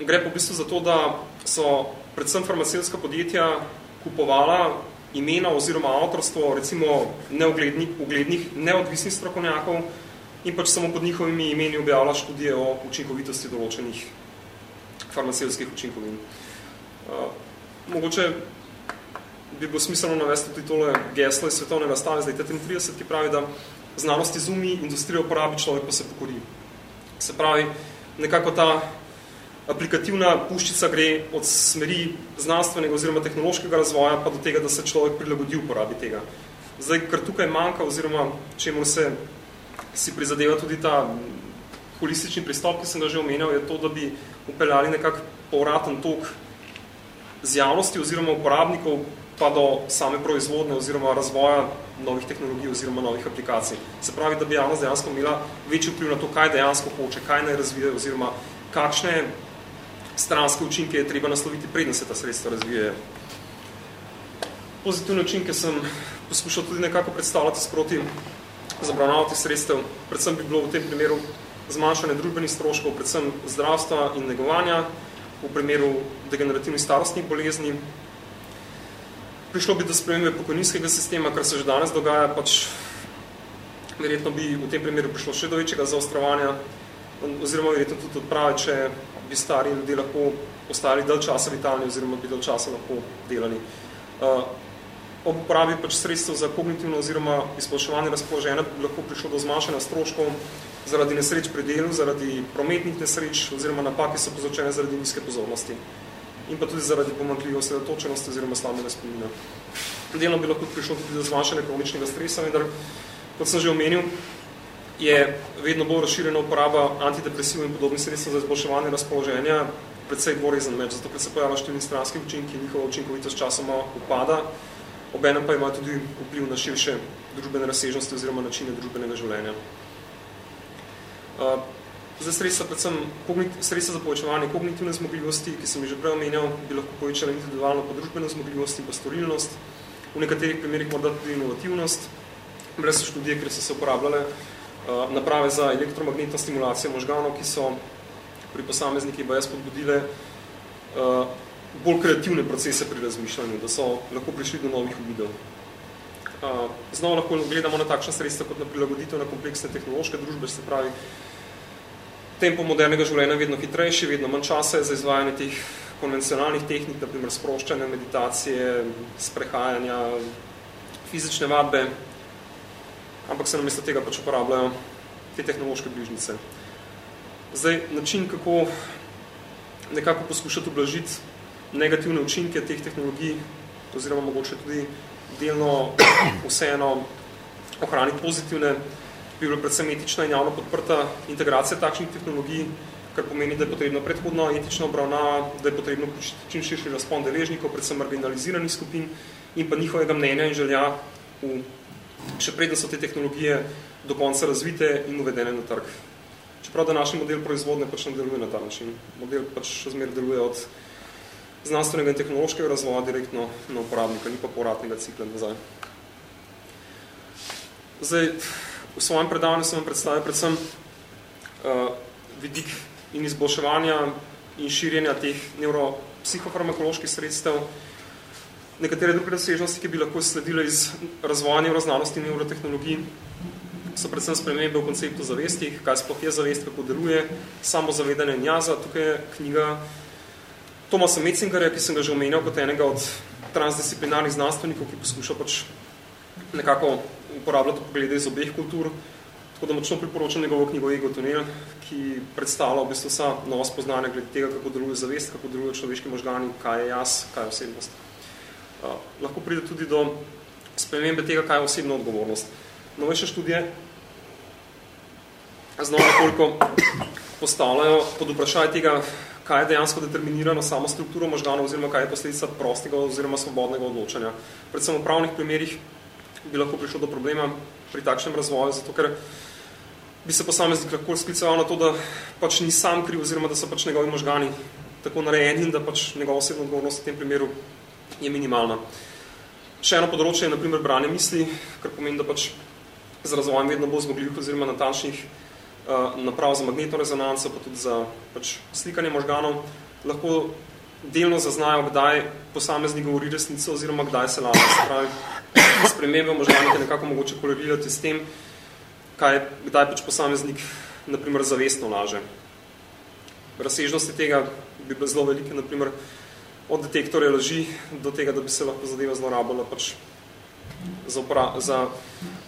gre po bistvu za to, da so predvsem farmacijska podjetja kupovala imena oziroma avtorstvo recimo neuglednih, uglednih, neodvisnih strokovnjakov in pač samo pod njihovimi imeni objavila študije o učinkovitosti določenih farmacijskih učinkovin. Uh, mogoče bi bilo smiselno navesti tudi tole geslo iz svetovne razstave z leta 33, ki pravi, da znanost izumi, industrija uporabi, človek pa se pokori. Se pravi, nekako ta aplikativna puščica gre od smeri znanstvenega oziroma tehnološkega razvoja pa do tega, da se človek prilagodi uporabi tega. Zdaj, kar tukaj manjka oziroma čemu se si prizadeva tudi ta holistični pristop, ki sem ga že omenjal, je to, da bi upeljali nekak povraten tok z javnosti oziroma uporabnikov pa do same proizvodne oziroma razvoja novih tehnologij oziroma novih aplikacij. Se pravi, da bi javnost dejansko imela večji vpliv na to, kaj dejansko hoče, kaj naj razvije oziroma kakšne stranske učinke je treba nasloviti, predno se ta sredstva razvijajo. Pozitivne učinke sem poskušal tudi nekako predstavljati sproti zabravnavati sredstev. Predvsem bi bilo v tem primeru zmanjšanje družbenih stroškov, predvsem zdravstva in negovanja, v primeru degenerativnih starostnih bolezni, prišlo bi do spremembe pokojninskega sistema, kar se že danes dogaja, pač verjetno bi v tem primeru prišlo še do večjega zaostrovanja, oziroma verjetno tudi odprave, če bi stari ljudje lahko ostali del časa vitalni, oziroma bi del časa lahko delali. Uh, ob uporabi pač sredstev za kognitivno oziroma izboljševanje razpoloženja bi lahko prišlo do zmanjšanja stroškov zaradi nesreč pri delu, zaradi prometnih nesreč oziroma napake so povzročene zaradi nizke pozornosti in pa tudi zaradi pomankljive osredotočenosti oziroma slabega spomina. Delno bi lahko prišlo tudi do zmanjšanja kroničnega stresa, vendar, kot sem že omenil, je vedno bolj razširjena uporaba antidepresivov in podobnih sredstev za izboljševanje razpoloženja predvsej dvorezen meč, zato ker se pojavlja številni stranski učinki, njihova učinkovitost časoma upada, obenem pa ima tudi vpliv na širše družbene razsežnosti oziroma načine družbenega življenja. Za sredstva, predvsem sredstva za povečevanje kognitivne zmogljivosti, ki sem že prej omenjal, bi lahko povečala individualno podružbeno zmogljivost in pa storilnost, v nekaterih primerih morda tudi inovativnost. Brez študije, ker so se uporabljale uh, naprave za elektromagnetno stimulacijo možganov, ki so pri posameznikih BS podbudile uh, bolj kreativne procese pri razmišljanju, da so lahko prišli do novih uvidov. Uh, znova lahko gledamo na takšna sredstva kot na prilagoditev na kompleksne tehnološke družbe, se pravi, tempo modernega življenja vedno hitrejši, vedno manj časa za izvajanje teh konvencionalnih tehnik, naprimer sproščanja, meditacije, sprehajanja, fizične vadbe, ampak se namesto tega pač uporabljajo te tehnološke bližnice. Zdaj, način, kako nekako poskušati oblažiti negativne učinke teh tehnologij, oziroma mogoče tudi delno *coughs* vseeno ohraniti pozitivne, bi bila predvsem etična in javno podprta integracija takšnih tehnologij, kar pomeni, da je potrebno predhodno etična obravnava, da je potrebno čim širši razpon deležnikov, predvsem marginaliziranih skupin in pa njihovega mnenja in želja v še predno so te tehnologije do konca razvite in uvedene na trg. Čeprav današnji model proizvodne pač ne deluje na ta način. Model pač zmer deluje od znanstvenega in tehnološkega razvoja direktno na uporabnika, ni pa povratnega cikla nazaj. Zdaj, v svojem predavanju sem vam predstavil predvsem uh, vidik in izboljševanja in širjenja teh neuropsihofarmakoloških sredstev, nekatere druge razsežnosti, ki bi lahko sledile iz razvoja neuroznanosti in neurotehnologij, so predvsem spremembe v konceptu zavesti, kaj sploh je zavest, kako deluje, samo zavedanje in jaza. Tukaj je knjiga Tomasa Metzingerja, ki sem ga že omenjal kot enega od transdisciplinarnih znanstvenikov, ki poskuša pač nekako uporabljati poglede iz obeh kultur. Tako da močno priporočam njegovo knjigo Ego Tunel, ki predstavlja v bistvu vsa nova spoznanja glede tega, kako deluje zavest, kako deluje človeški možgani, kaj je jaz, kaj je osebnost. Uh, lahko pride tudi do spremembe tega, kaj je osebna odgovornost. Novejše študije znova nekoliko postavljajo pod vprašanje tega, kaj je dejansko determinirano samo strukturo možganov oziroma kaj je posledica prostega oziroma svobodnega odločanja. Predvsem v pravnih primerih bi lahko prišlo do problema pri takšnem razvoju, zato ker bi se posameznik lahko skliceval na to, da pač ni sam kriv oziroma da so pač njegovi možgani tako narejeni in da pač njegova osebna odgovornost v tem primeru je minimalna. Še eno področje je na primer branje misli, kar pomeni, da pač z razvojem vedno bolj zmogljivih oziroma natančnih uh, naprav za magnetno rezonanco, pa tudi za pač, slikanje možganov, lahko delno zaznajo, kdaj posameznik govori resnico oziroma kdaj se laže. Se pravi, spremembe v možganih je nekako mogoče kolorirati s tem, kaj, kdaj pač posameznik naprimer zavestno laže. Razsežnosti tega bi bile zelo velike, naprimer od detektorja laži do tega, da bi se lahko zadeva zlorabila pač za, upra, za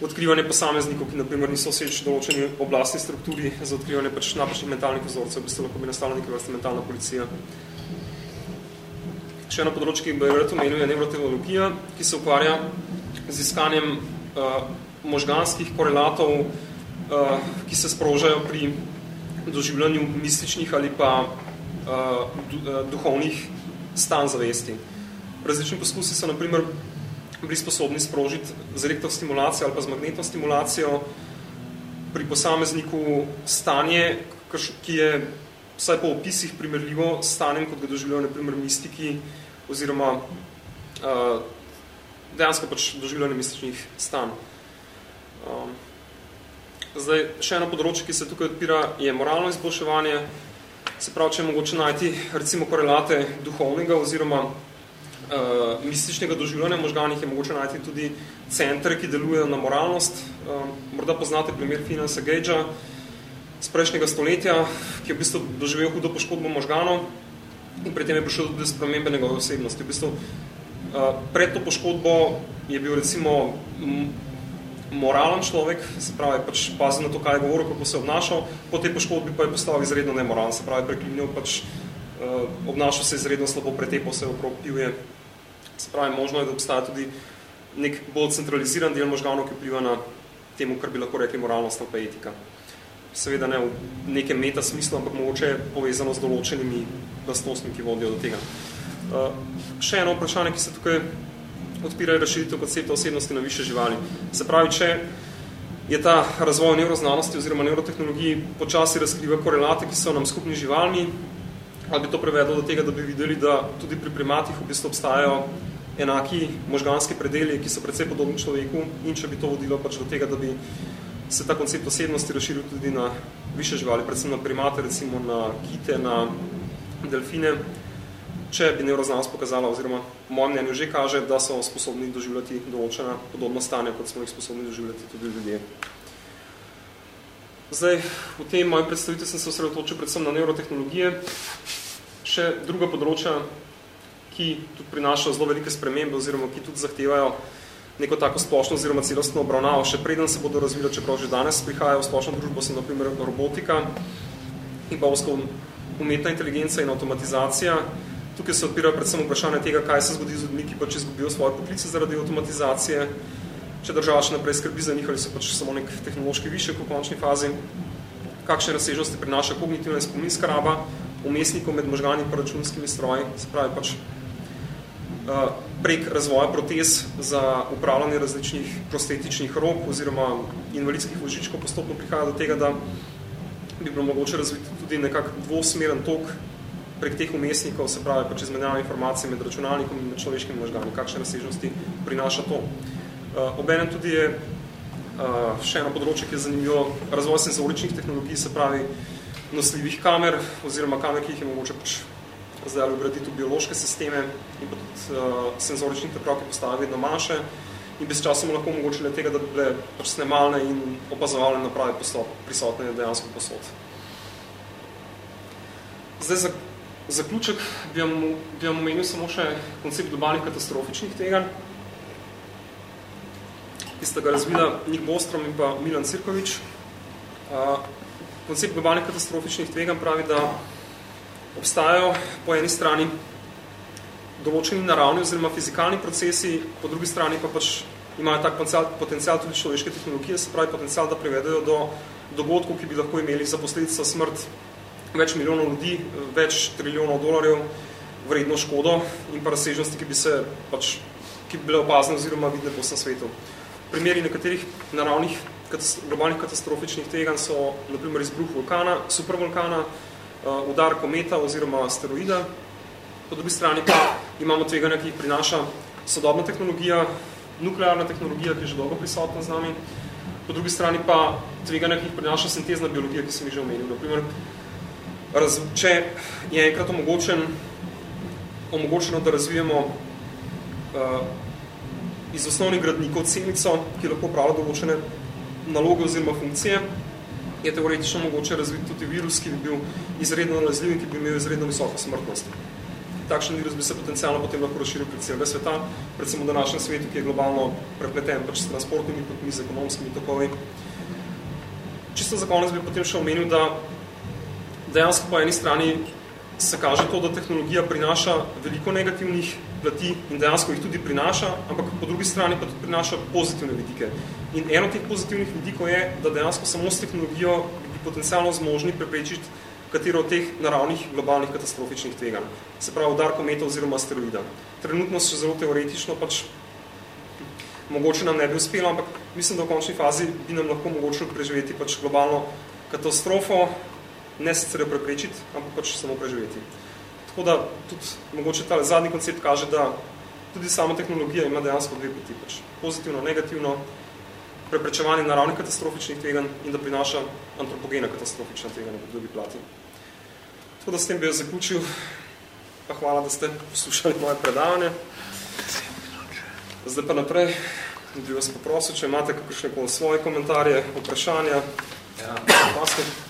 odkrivanje posameznikov, ki naprimer niso vseč določeni oblastni strukturi, za odkrivanje pač napačnih mentalnih vzorcev, v bistvu lahko bi nastala nekaj vrste mentalna policija. Še eno področje, ki bi rad omenil, je neurotehnologija, ki se ukvarja z iskanjem uh, možganskih korelatov, uh, ki se sprožajo pri doživljanju mističnih ali pa uh, duhovnih stan zavesti. Različni poskusi so, naprimer, bili sposobni sprožiti z elektrostimulacijo ali pa z magnetno stimulacijo pri posamezniku stanje, ki je vsaj po opisih primerljivo s stanjem, kot ga doživljajo na primer mistiki oziroma uh, dejansko pač doživljanje mističnih stanj. Um, zdaj, še eno področje, ki se tukaj odpira, je moralno izboljševanje. Se pravi, če je mogoče najti recimo korelate duhovnega oziroma uh, mističnega doživljanja možganih je mogoče najti tudi centre, ki delujejo na moralnost. Uh, morda poznate primer Finance Gagea z prejšnjega stoletja, ki je v bistvu doživel hudo poškodbo možganov in pri tem je prišel tudi spremembe njegove osebnosti. V bistvu, uh, pred to poškodbo je bil recimo moralen človek, se pravi, pač pazil na to, kaj je govoril, kako se je obnašal, po tej poškodbi pa je postal izredno nemoralen, se pravi, preklinil pač uh, obnašal se izredno slabo, pretepal se okrog, pil je Se pravi, možno je, da obstaja tudi nek bolj centraliziran del možganov, ki vpliva na temu, kar bi lahko rekli moralnost ali pa etika. Seveda ne v nekem meta smislu, ampak mogoče je povezano z določenimi lastnostmi, ki vodijo do tega. Uh, še eno vprašanje, ki se tukaj odpira je razširitev koncepta osebnosti na više živali. Se pravi, če je ta razvoj neuroznanosti oziroma neurotehnologiji počasi razkriva korelate, ki so nam skupni živalmi, ali bi to prevedlo do tega, da bi videli, da tudi pri primatih v bistvu obstajajo enaki možganski predeli, ki so precej podobni človeku in če bi to vodilo pač do tega, da bi se ta koncept osebnosti razširil tudi na više živali, predvsem na primate, recimo na kite, na delfine, če bi neuroznanost pokazala, oziroma v mojem mnenju že kaže, da so sposobni doživljati določena podobna stanja, kot smo jih sposobni doživljati tudi ljudje. Zdaj, v tem mojem predstavitvi sem se osredotočil predvsem na neurotehnologije. Še druga področja, ki tudi prinašajo zelo velike spremembe oziroma ki tudi zahtevajo neko tako splošno oziroma celostno obravnavo, še preden se bodo razvile, čeprav že danes prihajajo v splošno družbo, so na primer robotika in pa umetna inteligenca in avtomatizacija. Tukaj se odpira predvsem vprašanje tega, kaj se zgodi z ljudmi, ki pač izgubijo svoje poklice zaradi avtomatizacije, če država še naprej skrbi za njih ali so pač samo nek tehnološki višek v končni fazi, kakšne razsežnosti prinaša kognitivna in spominska raba umestnikov med možgani in računskimi stroji, se pravi pač prek razvoja protez za upravljanje različnih prostetičnih rok oziroma invalidskih vožičkov postopno prihaja do tega, da bi bilo mogoče razviti tudi nekak dvosmeren tok prek teh umestnikov, se pravi pač izmenjava informacij med računalnikom in med človeškimi možgani, kakšne razsežnosti prinaša to. Obenem tudi je še eno področje, ki je zanimivo, razvoj senzoričnih tehnologij, se pravi nosljivih kamer oziroma kamer, ki jih je mogoče pač zdaj ugraditi v biološke sisteme in pa tudi uh, senzoričnih naprav, ki postavi vedno manjše in bi s časom lahko omogočili tega, da bi bile pač snemalne in opazovalne naprave prisotne dejansko posod. Zdaj, za zaključek bi vam, bi vam omenil samo še koncept globalnih katastrofičnih tega, ki sta ga razvila Nik Bostrom in pa Milan Cirkovič. Uh, koncept globalnih katastrofičnih tveganj pravi, da obstajajo po eni strani določeni naravni oziroma fizikalni procesi, po drugi strani pa pač imajo tak potencial, potencial tudi človeške tehnologije, se pravi potencial, da privedajo do dogodkov, ki bi lahko imeli za posledico smrt več milijonov ljudi, več trilijonov dolarjev, vredno škodo in pa razsežnosti, ki bi se pač, ki bi bile opazne oziroma vidne po vsem svetu. Primeri nekaterih naravnih globalnih katastrofičnih teganj so naprimer izbruh vulkana, supervulkana, uh, udar kometa oziroma asteroida. Po drugi strani pa imamo tveganja, ki jih prinaša sodobna tehnologija, nuklearna tehnologija, ki je že dolgo prisotna z nami. Po drugi strani pa tveganja, ki jih prinaša sintezna biologija, ki sem jih že omenil. Naprimer, raz, če je enkrat omogočen, omogočeno, da razvijemo uh, iz osnovnih gradnikov celico, ki lahko upravlja določene naloge oziroma funkcije, je teoretično mogoče razviti tudi virus, ki bi bil izredno nalezljiv in ki bi imel izredno visoko smrtnost. Takšen virus bi se potencialno potem lahko razširil pred celega sveta, predvsem v današnjem svetu, ki je globalno prepleten pač s transportnimi potmi, z ekonomskimi tokovi. Čisto za konec bi potem še omenil, da dejansko po eni strani se kaže to, da tehnologija prinaša veliko negativnih plati in dejansko jih tudi prinaša, ampak po drugi strani pa tudi prinaša pozitivne vidike. In eno teh pozitivnih vidikov je, da dejansko samo s tehnologijo bi potencialno zmožni preprečiti katero od teh naravnih globalnih katastrofičnih tveganj. Se pravi, udar kometa oziroma asteroida. Trenutno se zelo teoretično pač mogoče nam ne bi uspelo, ampak mislim, da v končni fazi bi nam lahko mogoče preživeti pač globalno katastrofo, ne sicer jo preprečiti, ampak pač samo preživeti. Tako da tudi mogoče ta zadnji koncept kaže, da tudi sama tehnologija ima dejansko dve poti, pač pozitivno, negativno, preprečevanje naravnih katastrofičnih tveganj in da prinaša antropogena katastrofična tveganja po drugi plati. Tako da s tem bi jaz zaključil, pa hvala, da ste poslušali moje predavanje. Zdaj pa naprej, bi vas poprosil, če imate kakšne svoje komentarje, vprašanja. Ja, paske.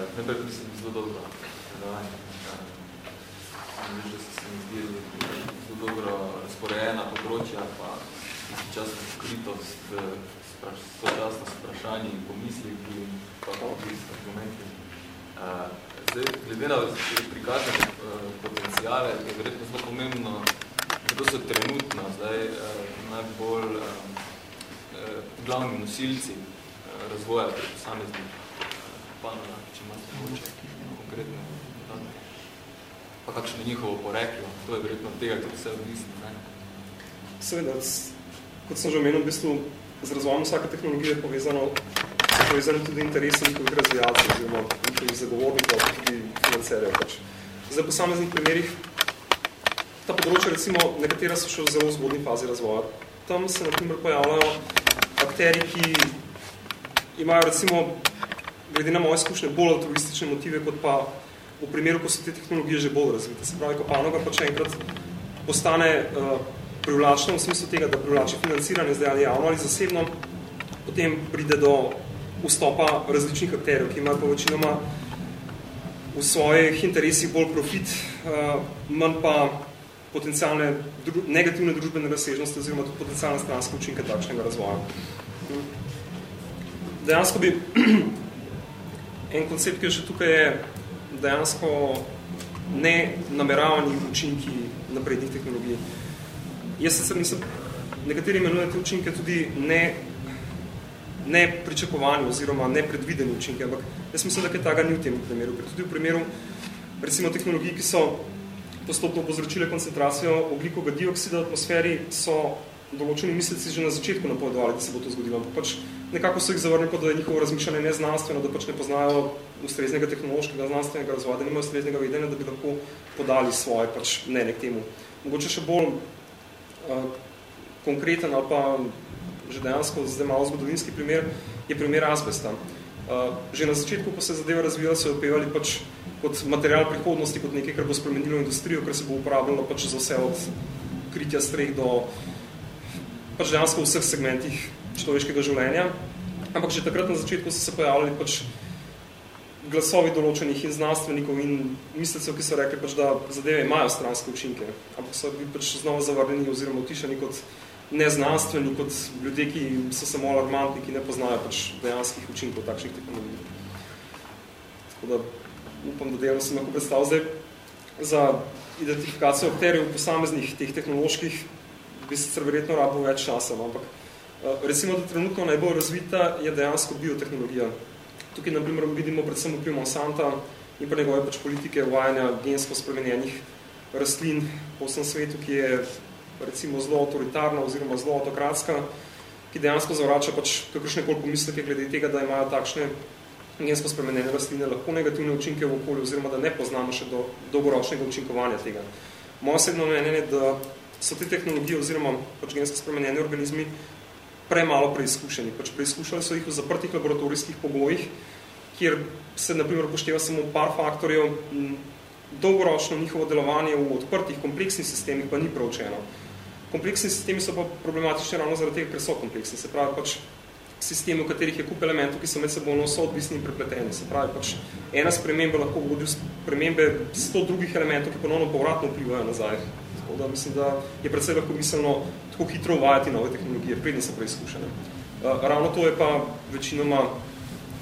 Najprej tudi sem zelo dobro predavanje da se mi zdi zelo dobro razporejena področja, pa časno skritost, sočasno s vprašanji in pomisliki, pa tudi s argumenti. Zdaj, glede na prikazane potencijale, je verjetno zelo pomembno, kdo so trenutno zdaj najbolj glavni nosilci razvoja pri posameznih panogah, če imate moče konkretne pa kakšno njihovo poreklo. To je verjetno tega, tudi vse odvisno. Ne? Seveda, kot sem že omenil, v bistvu z razvojem vsake tehnologije povezano, povezano tudi interesi njihovih razvijalcev, oziroma njihovih zagovornikov, tudi financerjev. Pač. Zdaj, po sameznih primerih, ta področja, recimo, nekatera so še v zelo zgodni fazi razvoja. Tam se, na primer, pojavljajo akteri, ki imajo, recimo, glede na moje izkušnje, bolj altruistične motive, kot pa v primeru, ko so te tehnologije že bolj razvite. Se pravi, ko panoga pa če enkrat postane uh, privlačna v smislu tega, da privlači financiranje zdaj ali javno ali zasebno, potem pride do vstopa različnih akterjev, ki imajo pa večinoma v svojih interesih bolj profit, uh, manj pa potencialne dru negativne družbene razsežnosti oziroma tudi potencialne stranske učinke takšnega razvoja. Dejansko bi en koncept, ki je še tukaj je dejansko ne nameravani učinki naprednih tehnologij. Jaz sicer nisem, nekateri imenujejo te učinke tudi ne, ne pričakovani oziroma nepredvideni učinki, ampak jaz mislim, da kaj taga ni v tem primeru, ker tudi v primeru recimo tehnologij, ki so postopno povzročile koncentracijo oglikovega dioksida v atmosferi, so določeni misleci že na začetku napovedovali, da se bo to zgodilo. Pač nekako so jih zavrnili, da je njihovo razmišljanje neznanstveno, da pač ne poznajo ustreznega tehnološkega znanstvenega razvoja, da nimajo ustreznega vedenja, da bi lahko podali svoje pač mnenje k temu. Mogoče še bolj uh, konkreten ali pa že dejansko zdaj malo zgodovinski primer je primer azbesta. Uh, že na začetku, ko se zadeva razvijala, so jo opevali pač kot material prihodnosti, kot nekaj, kar bo spremenilo industrijo, ker se bo uporabljalo pač za vse od kritja streh do pač dejansko v vseh segmentih človeškega življenja. Ampak že takrat na začetku so se pojavljali pač glasovi določenih in znanstvenikov in mislecev, ki so rekli, pač, da zadeve imajo stranske učinke, ampak so bili pač znova zavrnjeni oziroma utišani kot neznanstveni, kot ljudje, ki so samo alarmantni, ki ne poznajo pač dejanskih učinkov takšnih tehnologij. Tako da upam, da delno sem lahko predstavil zdaj za identifikacijo akterjev posameznih teh tehnoloških bi sicer verjetno rabo več časa, ampak recimo, da trenutno najbolj razvita je dejansko biotehnologija. Tukaj na primer vidimo predvsem vpliv Monsanta in pa njegove pač politike uvajanja gensko spremenjenih rastlin po vsem svetu, ki je recimo zelo autoritarna oziroma zelo autokratska, ki dejansko zavrača pač kakršne koli pomisleke glede tega, da imajo takšne gensko spremenjene rastline lahko negativne učinke v okolju oziroma da ne poznamo še do dolgoročnega učinkovanja tega. Moje osebno mnenje je, da so te tehnologije oziroma pač gensko spremenjeni organizmi premalo preizkušeni. Pač preizkušali so jih v zaprtih laboratorijskih pogojih, kjer se na primer pošteva samo par faktorjev, dolgoročno njihovo delovanje v odprtih, kompleksnih sistemih pa ni preučeno. Kompleksni sistemi so pa problematični ravno zaradi tega, ker so kompleksni. Se pravi, pač sistemi, v katerih je kup elementov, ki so med sebojno so odvisni in prepleteni. Se pravi, pač ena sprememba lahko vodi spremembe sto drugih elementov, ki ponovno povratno vplivajo nazaj Tako da mislim, da je predvsej lahko miselno tako hitro uvajati nove tehnologije, prednje so preizkušene. Uh, ravno to je pa večinoma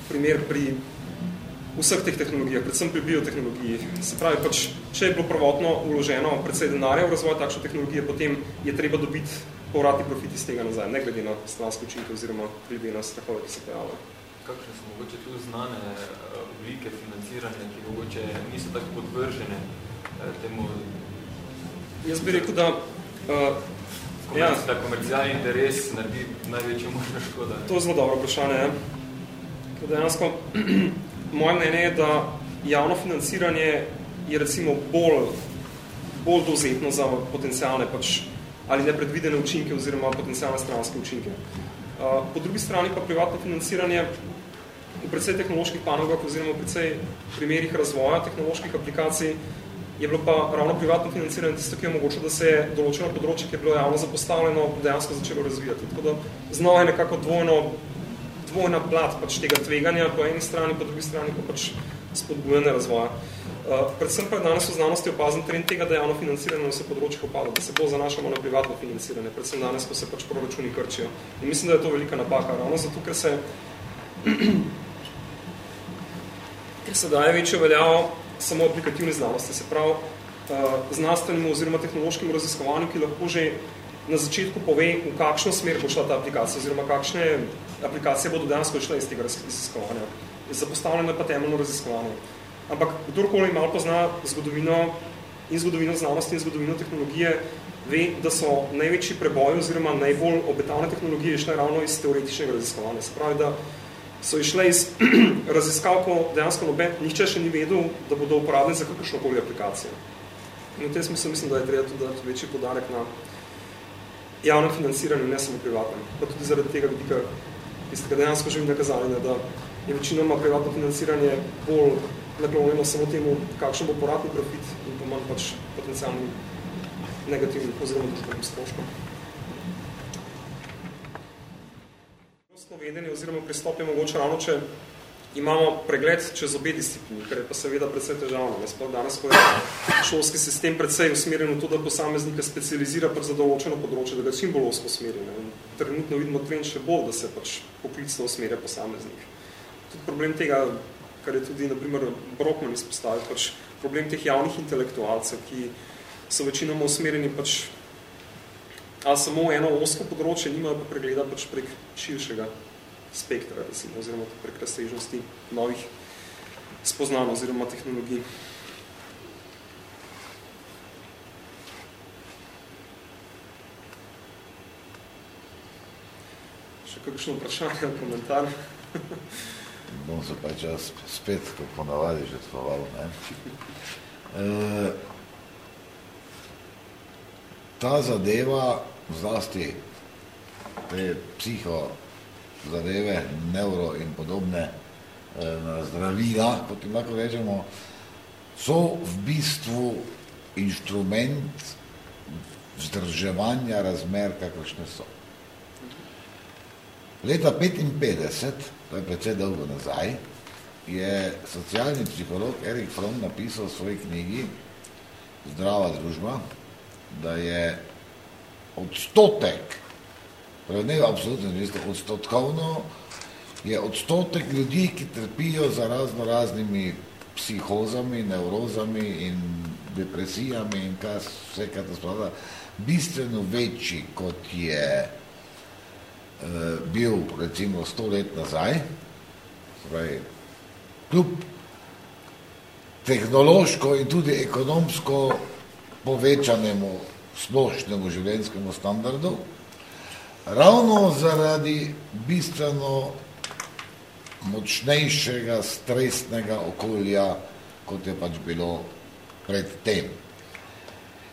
primer pri vseh teh tehnologijah, predvsem pri biotehnologiji. Se pravi, pač, če je bilo prvotno uloženo predvsej denarja v razvoj takšne tehnologije, potem je treba dobiti povratni profit iz tega nazaj, ne glede na stranske učinke oziroma glede na strahove, ki se pojavljajo. Kakšne so mogoče tu znane oblike financiranja, ki mogoče niso tako podvržene temu Jaz bi rekel, da... Uh, ja. da komercialni interes naredi največjo možno škoda. To je zelo dobro vprašanje. Ja. Dejansko, *clears throat* moje mnenje je, da javno financiranje je recimo bolj, bolj dozetno za potencijalne pač, ali nepredvidene učinke oziroma potencijalne stranske učinke. Uh, po drugi strani pa privatno financiranje v predvsej tehnoloških panogah oziroma v predvsej primerih razvoja tehnoloških aplikacij je bilo pa ravno privatno financiranje tisto, ki je omogočilo, da se je določeno področje, ki je bilo javno zapostavljeno, dejansko začelo razvijati. Tako da znova je nekako dvojno, dvojna plat pač tega tveganja po eni strani, po drugi strani pa pač spodbujene razvoja. Uh, predvsem pa je danes v znanosti opazen trend tega, da javno financiranje na vse področjih opada, da se bolj zanašamo na privatno financiranje, predvsem danes, ko se pač proračuni krčijo. In mislim, da je to velika napaka, ravno zato, ker se, *clears throat* ker se daje večjo veljavo samo aplikativne znanosti, se pravi uh, znanstvenemu oziroma tehnološkemu raziskovanju, ki lahko že na začetku pove, v kakšno smer bo šla ta aplikacija oziroma kakšne aplikacije bodo dejansko šle iz tega raziskovanja. Zapostavljeno pa temeljno raziskovanje. Ampak kdorkoli malo pozna zgodovino in zgodovino znanosti in zgodovino tehnologije, ve, da so največji preboji oziroma najbolj obetavne tehnologije šle ravno iz teoretičnega raziskovanja. Se pravi, da so išle iz *clears throat* raziskav, ko dejansko noben, nihče še ni vedel, da bodo uporabljeni za kakršno koli aplikacijo. In v tem smislu mislim, da je treba tudi dati večji podarek na javnem financiranju, ne samo privatnem. Pa tudi zaradi tega vidika, ki ste ga dejansko že nakazali, da je večinoma privatno financiranje bolj naklonjeno samo temu, kakšen bo poratni profit in pa manj pač potencijalnim negativnim oziroma družbenim stroškom. Vedenje oziroma pristop je mogoče ravno, če imamo pregled čez obe disciplini, kar je pa seveda predvsej težavno. Sploh danes, ko je šolski sistem predvsej usmerjen v to, da posameznika specializira pač za določeno področje, da ga čim bolj osko usmerjen. Trenutno vidimo trend še bolj, da se pač poklicno usmerja posameznik. Tudi problem tega, kar je tudi, naprimer, Brockman izpostavil, pač problem teh javnih intelektualcev, ki so večinoma usmerjeni pač ali samo eno osko področje, nimajo pa pregleda pač prek širšega spektra, recimo, oziroma prek razsežnosti novih spoznanj oziroma tehnologij. Še kakšno vprašanje ali komentar? *laughs* Bom se pač jaz spet, kot ponavadi, žrtvoval. Ne? E, ta zadeva, zlasti te psiho zadeve, neuro in podobne e, zdravila, kot jim lahko rečemo, so v bistvu inštrument vzdrževanja razmer, kakršne so. Leta 55, to je precej dolgo nazaj, je socialni psiholog Erik Fromm napisal v svoji knjigi Zdrava družba, da je odstotek, ne absolutno, odstotkovno, je odstotek ljudi, ki trpijo za razno raznimi psihozami, nevrozami in depresijami in kaj vse, spravlja, bistveno večji, kot je Eh, bil recimo sto let nazaj, pravi, kljub tehnološko in tudi ekonomsko povečanemu splošnemu življenjskemu standardu, ravno zaradi bistveno močnejšega stresnega okolja, kot je pač bilo pred tem.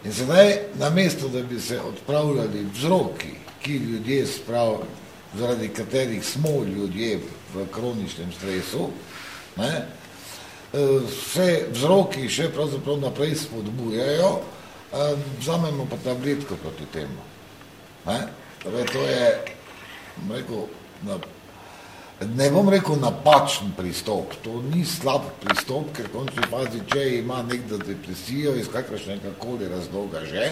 In sedaj, namesto da bi se odpravljali vzroki, ki ljudje sprav, zaradi katerih smo ljudje v kroničnem stresu, ne, vse vzroki še pravzaprav naprej spodbujajo, vzamemo pa tabletko proti temu. Ne, torej, to je, rekel, na, ne bom rekel napačen pristop, to ni slab pristop, ker končni fazi, če ima nekdo depresijo iz kakršnega koli razloga že,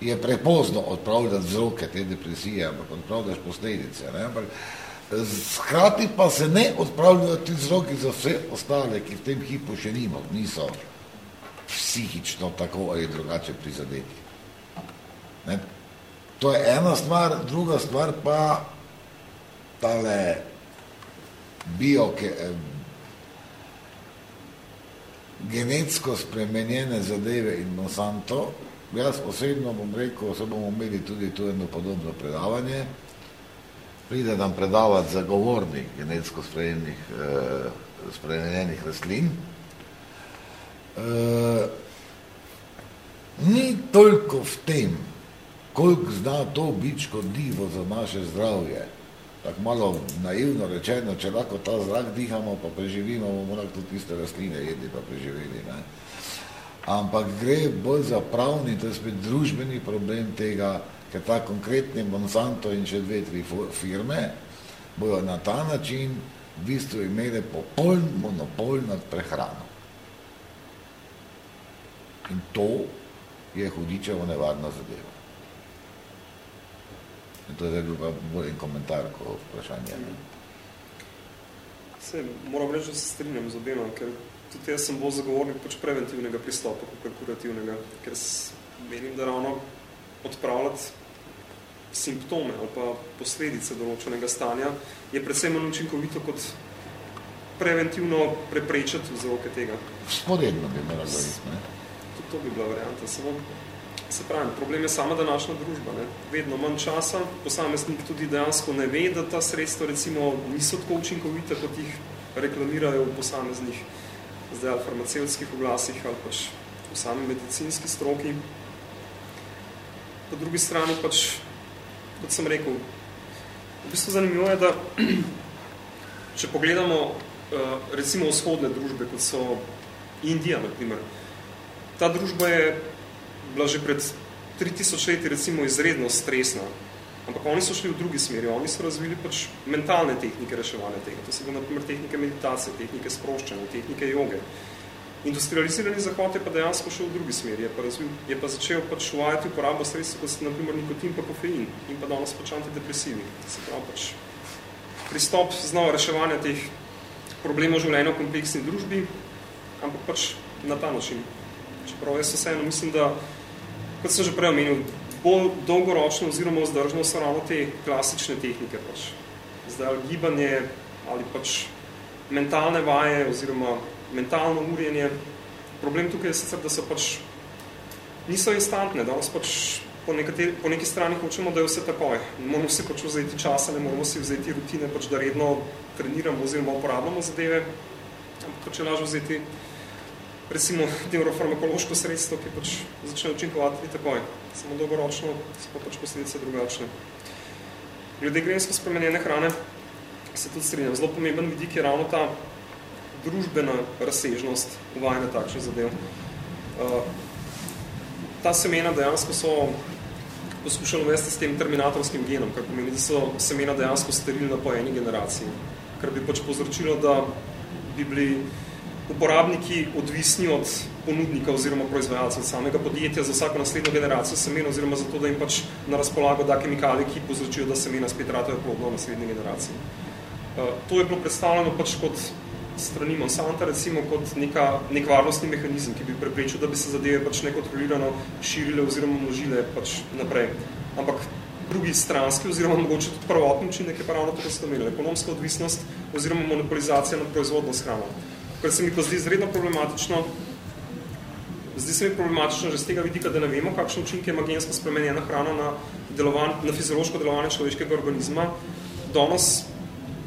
je prepozno odpravljati vzroke te depresije, ampak odpravljaš posledice. Ne? Ampak, skrati pa se ne odpravljajo ti vzroki za vse ostale, ki v tem hipu še nimo, niso psihično tako ali drugače prizadeti. Ne? To je ena stvar, druga stvar pa tale bio, ke, eh, genetsko spremenjene zadeve in Monsanto, Jaz osebno bom rekel, se bomo imeli tudi tu eno podobno predavanje. Pride nam predavati zagovornik genetsko spremenjenih, eh, spremenjenih rastlin. Eh, ni toliko v tem, koliko zna to biti škodljivo za naše zdravje. Tako malo naivno rečeno, če lahko ta zrak dihamo, pa preživimo, bomo lahko tudi tiste rastline jedli, pa preživeli. Ne? ampak gre bolj za pravni, to je spet družbeni problem tega, ker ta konkretni Monsanto in še dve, tri firme bojo na ta način v bistvu imeli popoln monopol nad prehrano. In to je hudičevo nevarna zadeva. To je zdaj bolj en komentar, ko vprašanje. Se, moram reči, da se strinjam z obema, ker tudi jaz sem bolj zagovornik pač preventivnega pristopa kot kurativnega, ker menim, da ravno odpravljati simptome ali pa posledice določenega stanja je predvsem manj učinkovito kot preventivno preprečiti vzroke tega. Spodedno bi moralo biti, ne? Tudi to bi bila varianta. Samo, se pravi, problem je sama današnja družba. Ne? Vedno manj časa, posameznik tudi dejansko ne ve, da ta sredstva recimo niso tako učinkovite, kot jih reklamirajo v posameznih zdaj ali farmacevskih oglasih ali pač v sami medicinski stroki. Po drugi strani pač, kot sem rekel, v bistvu zanimivo je, da *clears throat* če pogledamo eh, recimo vzhodne družbe, kot so Indija, na primer, ta družba je bila že pred 3000 leti recimo izredno stresna, Ampak oni so šli v drugi smeri, oni so razvili pač mentalne tehnike reševanja tega. To so bile, naprimer, tehnike meditacije, tehnike sproščanja, tehnike joge. Industrializirani zahod je pa dejansko šel v drugi smeri, je pa, razvil, je pa začel pač uvajati uporabo sredstva, kot so naprimer nikotin pa kofein in pa danes pač antidepresivi. Se pravi pač pristop znova reševanja teh problemov življenja v kompleksni družbi, ampak pač na ta način. Čeprav jaz vseeno mislim, da, kot sem že prej omenil, bolj dolgoročno oziroma vzdržno so ravno te klasične tehnike. Pač. Zdaj, gibanje ali pač mentalne vaje oziroma mentalno urjenje. Problem tukaj je sicer, da so pač niso instantne, danes pač po, nekateri, po neki strani hočemo, da je vse takoj. Ne moramo si pač vzeti časa, ne moramo si vzeti rutine, pač da redno treniramo oziroma uporabljamo zadeve, ampak pač je lažje vzeti recimo neurofarmakološko sredstvo, ki pač začne učinkovati takoj. Samo dolgoročno so pa pač posledice drugačne. Glede gensko spremenjene hrane se tudi strinjam. Zelo pomemben vidik je ravno ta družbena razsežnost uvajanja takšnih zadev. Uh, ta semena dejansko so poskušali uvesti s tem terminatorskim genom, kar pomeni, da so semena dejansko sterilna po eni generaciji, kar bi pač povzročilo, da bi bili uporabniki odvisni od ponudnika oziroma proizvajalca od samega podjetja za vsako naslednjo generacijo semena oziroma zato, da jim pač na razpolago da kemikalije, ki povzročijo, da semena spet ratajo plodno v naslednji generaciji. Uh, to je bilo predstavljeno pač kot strani Monsanta, recimo kot neka, nek varnostni mehanizem, ki bi preprečil, da bi se zadeve pač nekontrolirano širile oziroma množile pač naprej. Ampak drugi stranski oziroma mogoče tudi prvotni učinek je pa ravno tako ste imeli, ekonomska odvisnost oziroma monopolizacija nad proizvodno s hrano. Kar se mi pa zdi izredno problematično, zdi se mi problematično že z tega vidika, da ne vemo, kakšne učinke ima gensko spremenjena hrana na, delovan, na fiziološko delovanje človeškega organizma. Danes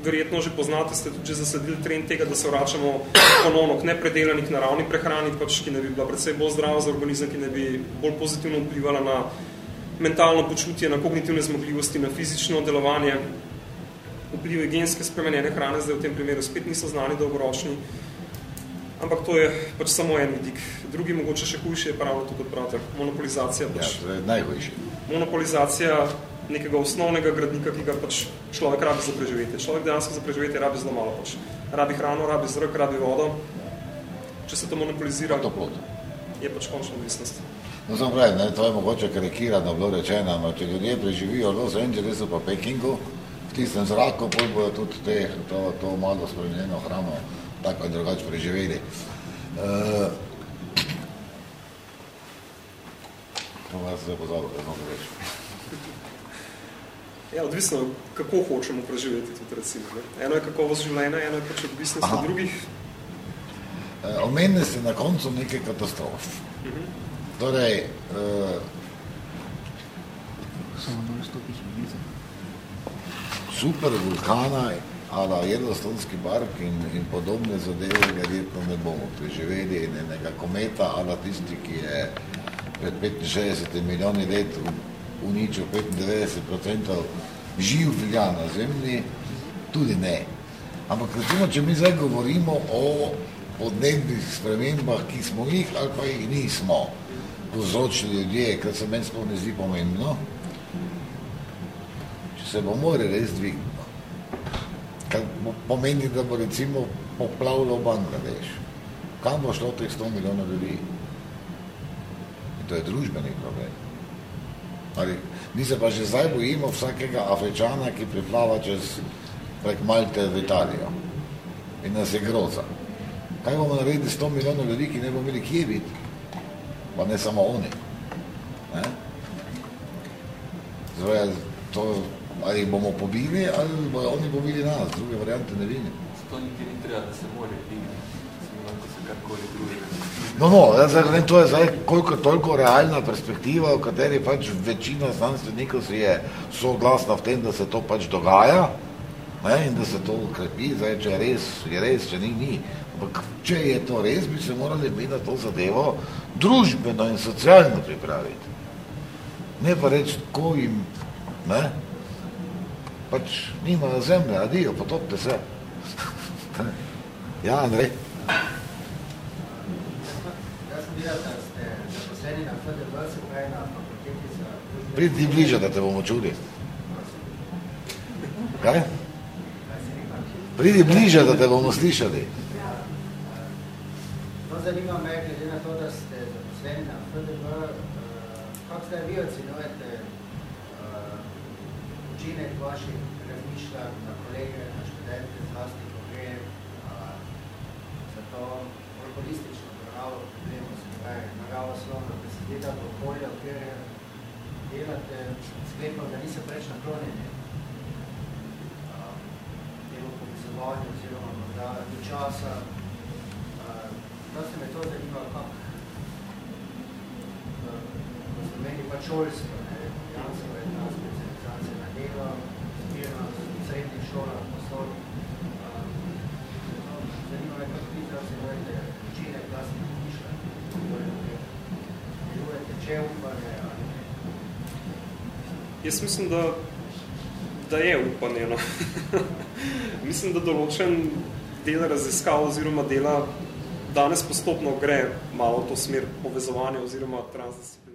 verjetno že poznate, ste tudi že zasledili trend tega, da se vračamo ponovno k nepredelanih naravni prehrani, pač, ki ne bi bila predvsej bolj zdrava za organizem, ki ne bi bolj pozitivno vplivala na mentalno počutje, na kognitivne zmogljivosti, na fizično delovanje. Vplive genske spremenjene hrane zdaj v tem primeru spet niso znani dolgoročni, ampak to je pač samo en vidik. Drugi, mogoče še hujši, je pravno to, kot pravite, monopolizacija. Pač, ja, to je najhujši. Monopolizacija nekega osnovnega gradnika, ki ga pač človek rabi za preživetje. Človek dejansko za preživetje rabi zelo malo. Pač. Rabi hrano, rabi zrak, rabi vodo. Če se to monopolizira, Pa toplot. je pač končna odvisnost. No, sem pravi, ne, to je mogoče karikirano bilo rečeno, no, če ljudje preživijo v Los Angelesu pa Pekingu, v tistem zraku, pol bojo tudi te, to, to malo spremenjeno hrano tako in drugače preživeli. Uh, to vas zdaj pozabil, da mogu reči. Ja, odvisno, kako hočemo preživeti tudi recimo. Ne? Eno je kakovost življenja, eno je pač odvisnost Aha. od drugih. Uh, omenili ste na koncu nekaj katastrof. Mhm. Torej, uh, Samo da stopiš super vulkana, ala Yellowstonski park in, in podobne zadeve verjetno ne bomo preživeli in enega kometa, ala tisti, ki je pred 65 milijoni let uničil 95% življa na zemlji, tudi ne. Ampak recimo, če mi zdaj govorimo o podnebnih spremembah, ki smo jih ali pa jih nismo povzročili ljudje, kar se meni sploh ne zdi pomembno, če se bo more res dvignilo, kar pomeni, da bo recimo poplavilo Bangladeš. Kam bo šlo teh 100 milijonov ljudi? In to je družbeni problem. Ali, mi se pa že zdaj bojimo vsakega Afričana, ki priplava čez prek Malte v Italijo. In nas je groza. Kaj bomo naredili s 100 milijonov ljudi, ki ne bomo imeli kje biti? Pa ne samo oni. Ne? Zdaj, to, ali jih bomo pobili, ali bojo oni pobili nas, druge variante ne vidim. Zato niti ni treba, da se se drugega. No, no, jaz zdaj to je zdaj koliko toliko realna perspektiva, v kateri pač večina znanstvenikov si je soglasna v tem, da se to pač dogaja ne, in da se to ukrepi, zdaj, če je res, je res, če ni, ni. Ampak če je to res, bi se morali mi na to zadevo družbeno in socialno pripraviti. Ne pa reči, ko jim, ne, pač nimajo zemlje, adijo, potopite se. ja, Andrej. Jaz sem videl, da ste zaposleni na FDV, se pravi na fakulteti za Pridi bliže, da te bomo čuli. Kaj? Pridi bliže, da te bomo slišali. No, zanima me, glede na to, da ste zaposleni na FDV, eh, kako zdaj vi ocenujete učinek vaših razmišljanj na kolege, na študente, zlasti, ko gre za to bolj holistično naravo problemov, se pravi, naravo slovno, da se gleda v kjer delate, sklepam, da niso preč naklonjeni temu povezovanju oziroma morda do časa. eh, Dosti me to zanima, kako v Sloveniji pač šolstvo, ne, delo, zbirno v srednjih šolah, posod. Zanima me, kako vi zdaj se dojete učinek vlastnih mišljenj, delujete če upanje ali ne? Jaz mislim, da, da je upanje. No. *laughs* mislim, da določen del raziskav oziroma dela danes postopno gre malo v to smer povezovanja oziroma transdisciplinarnosti.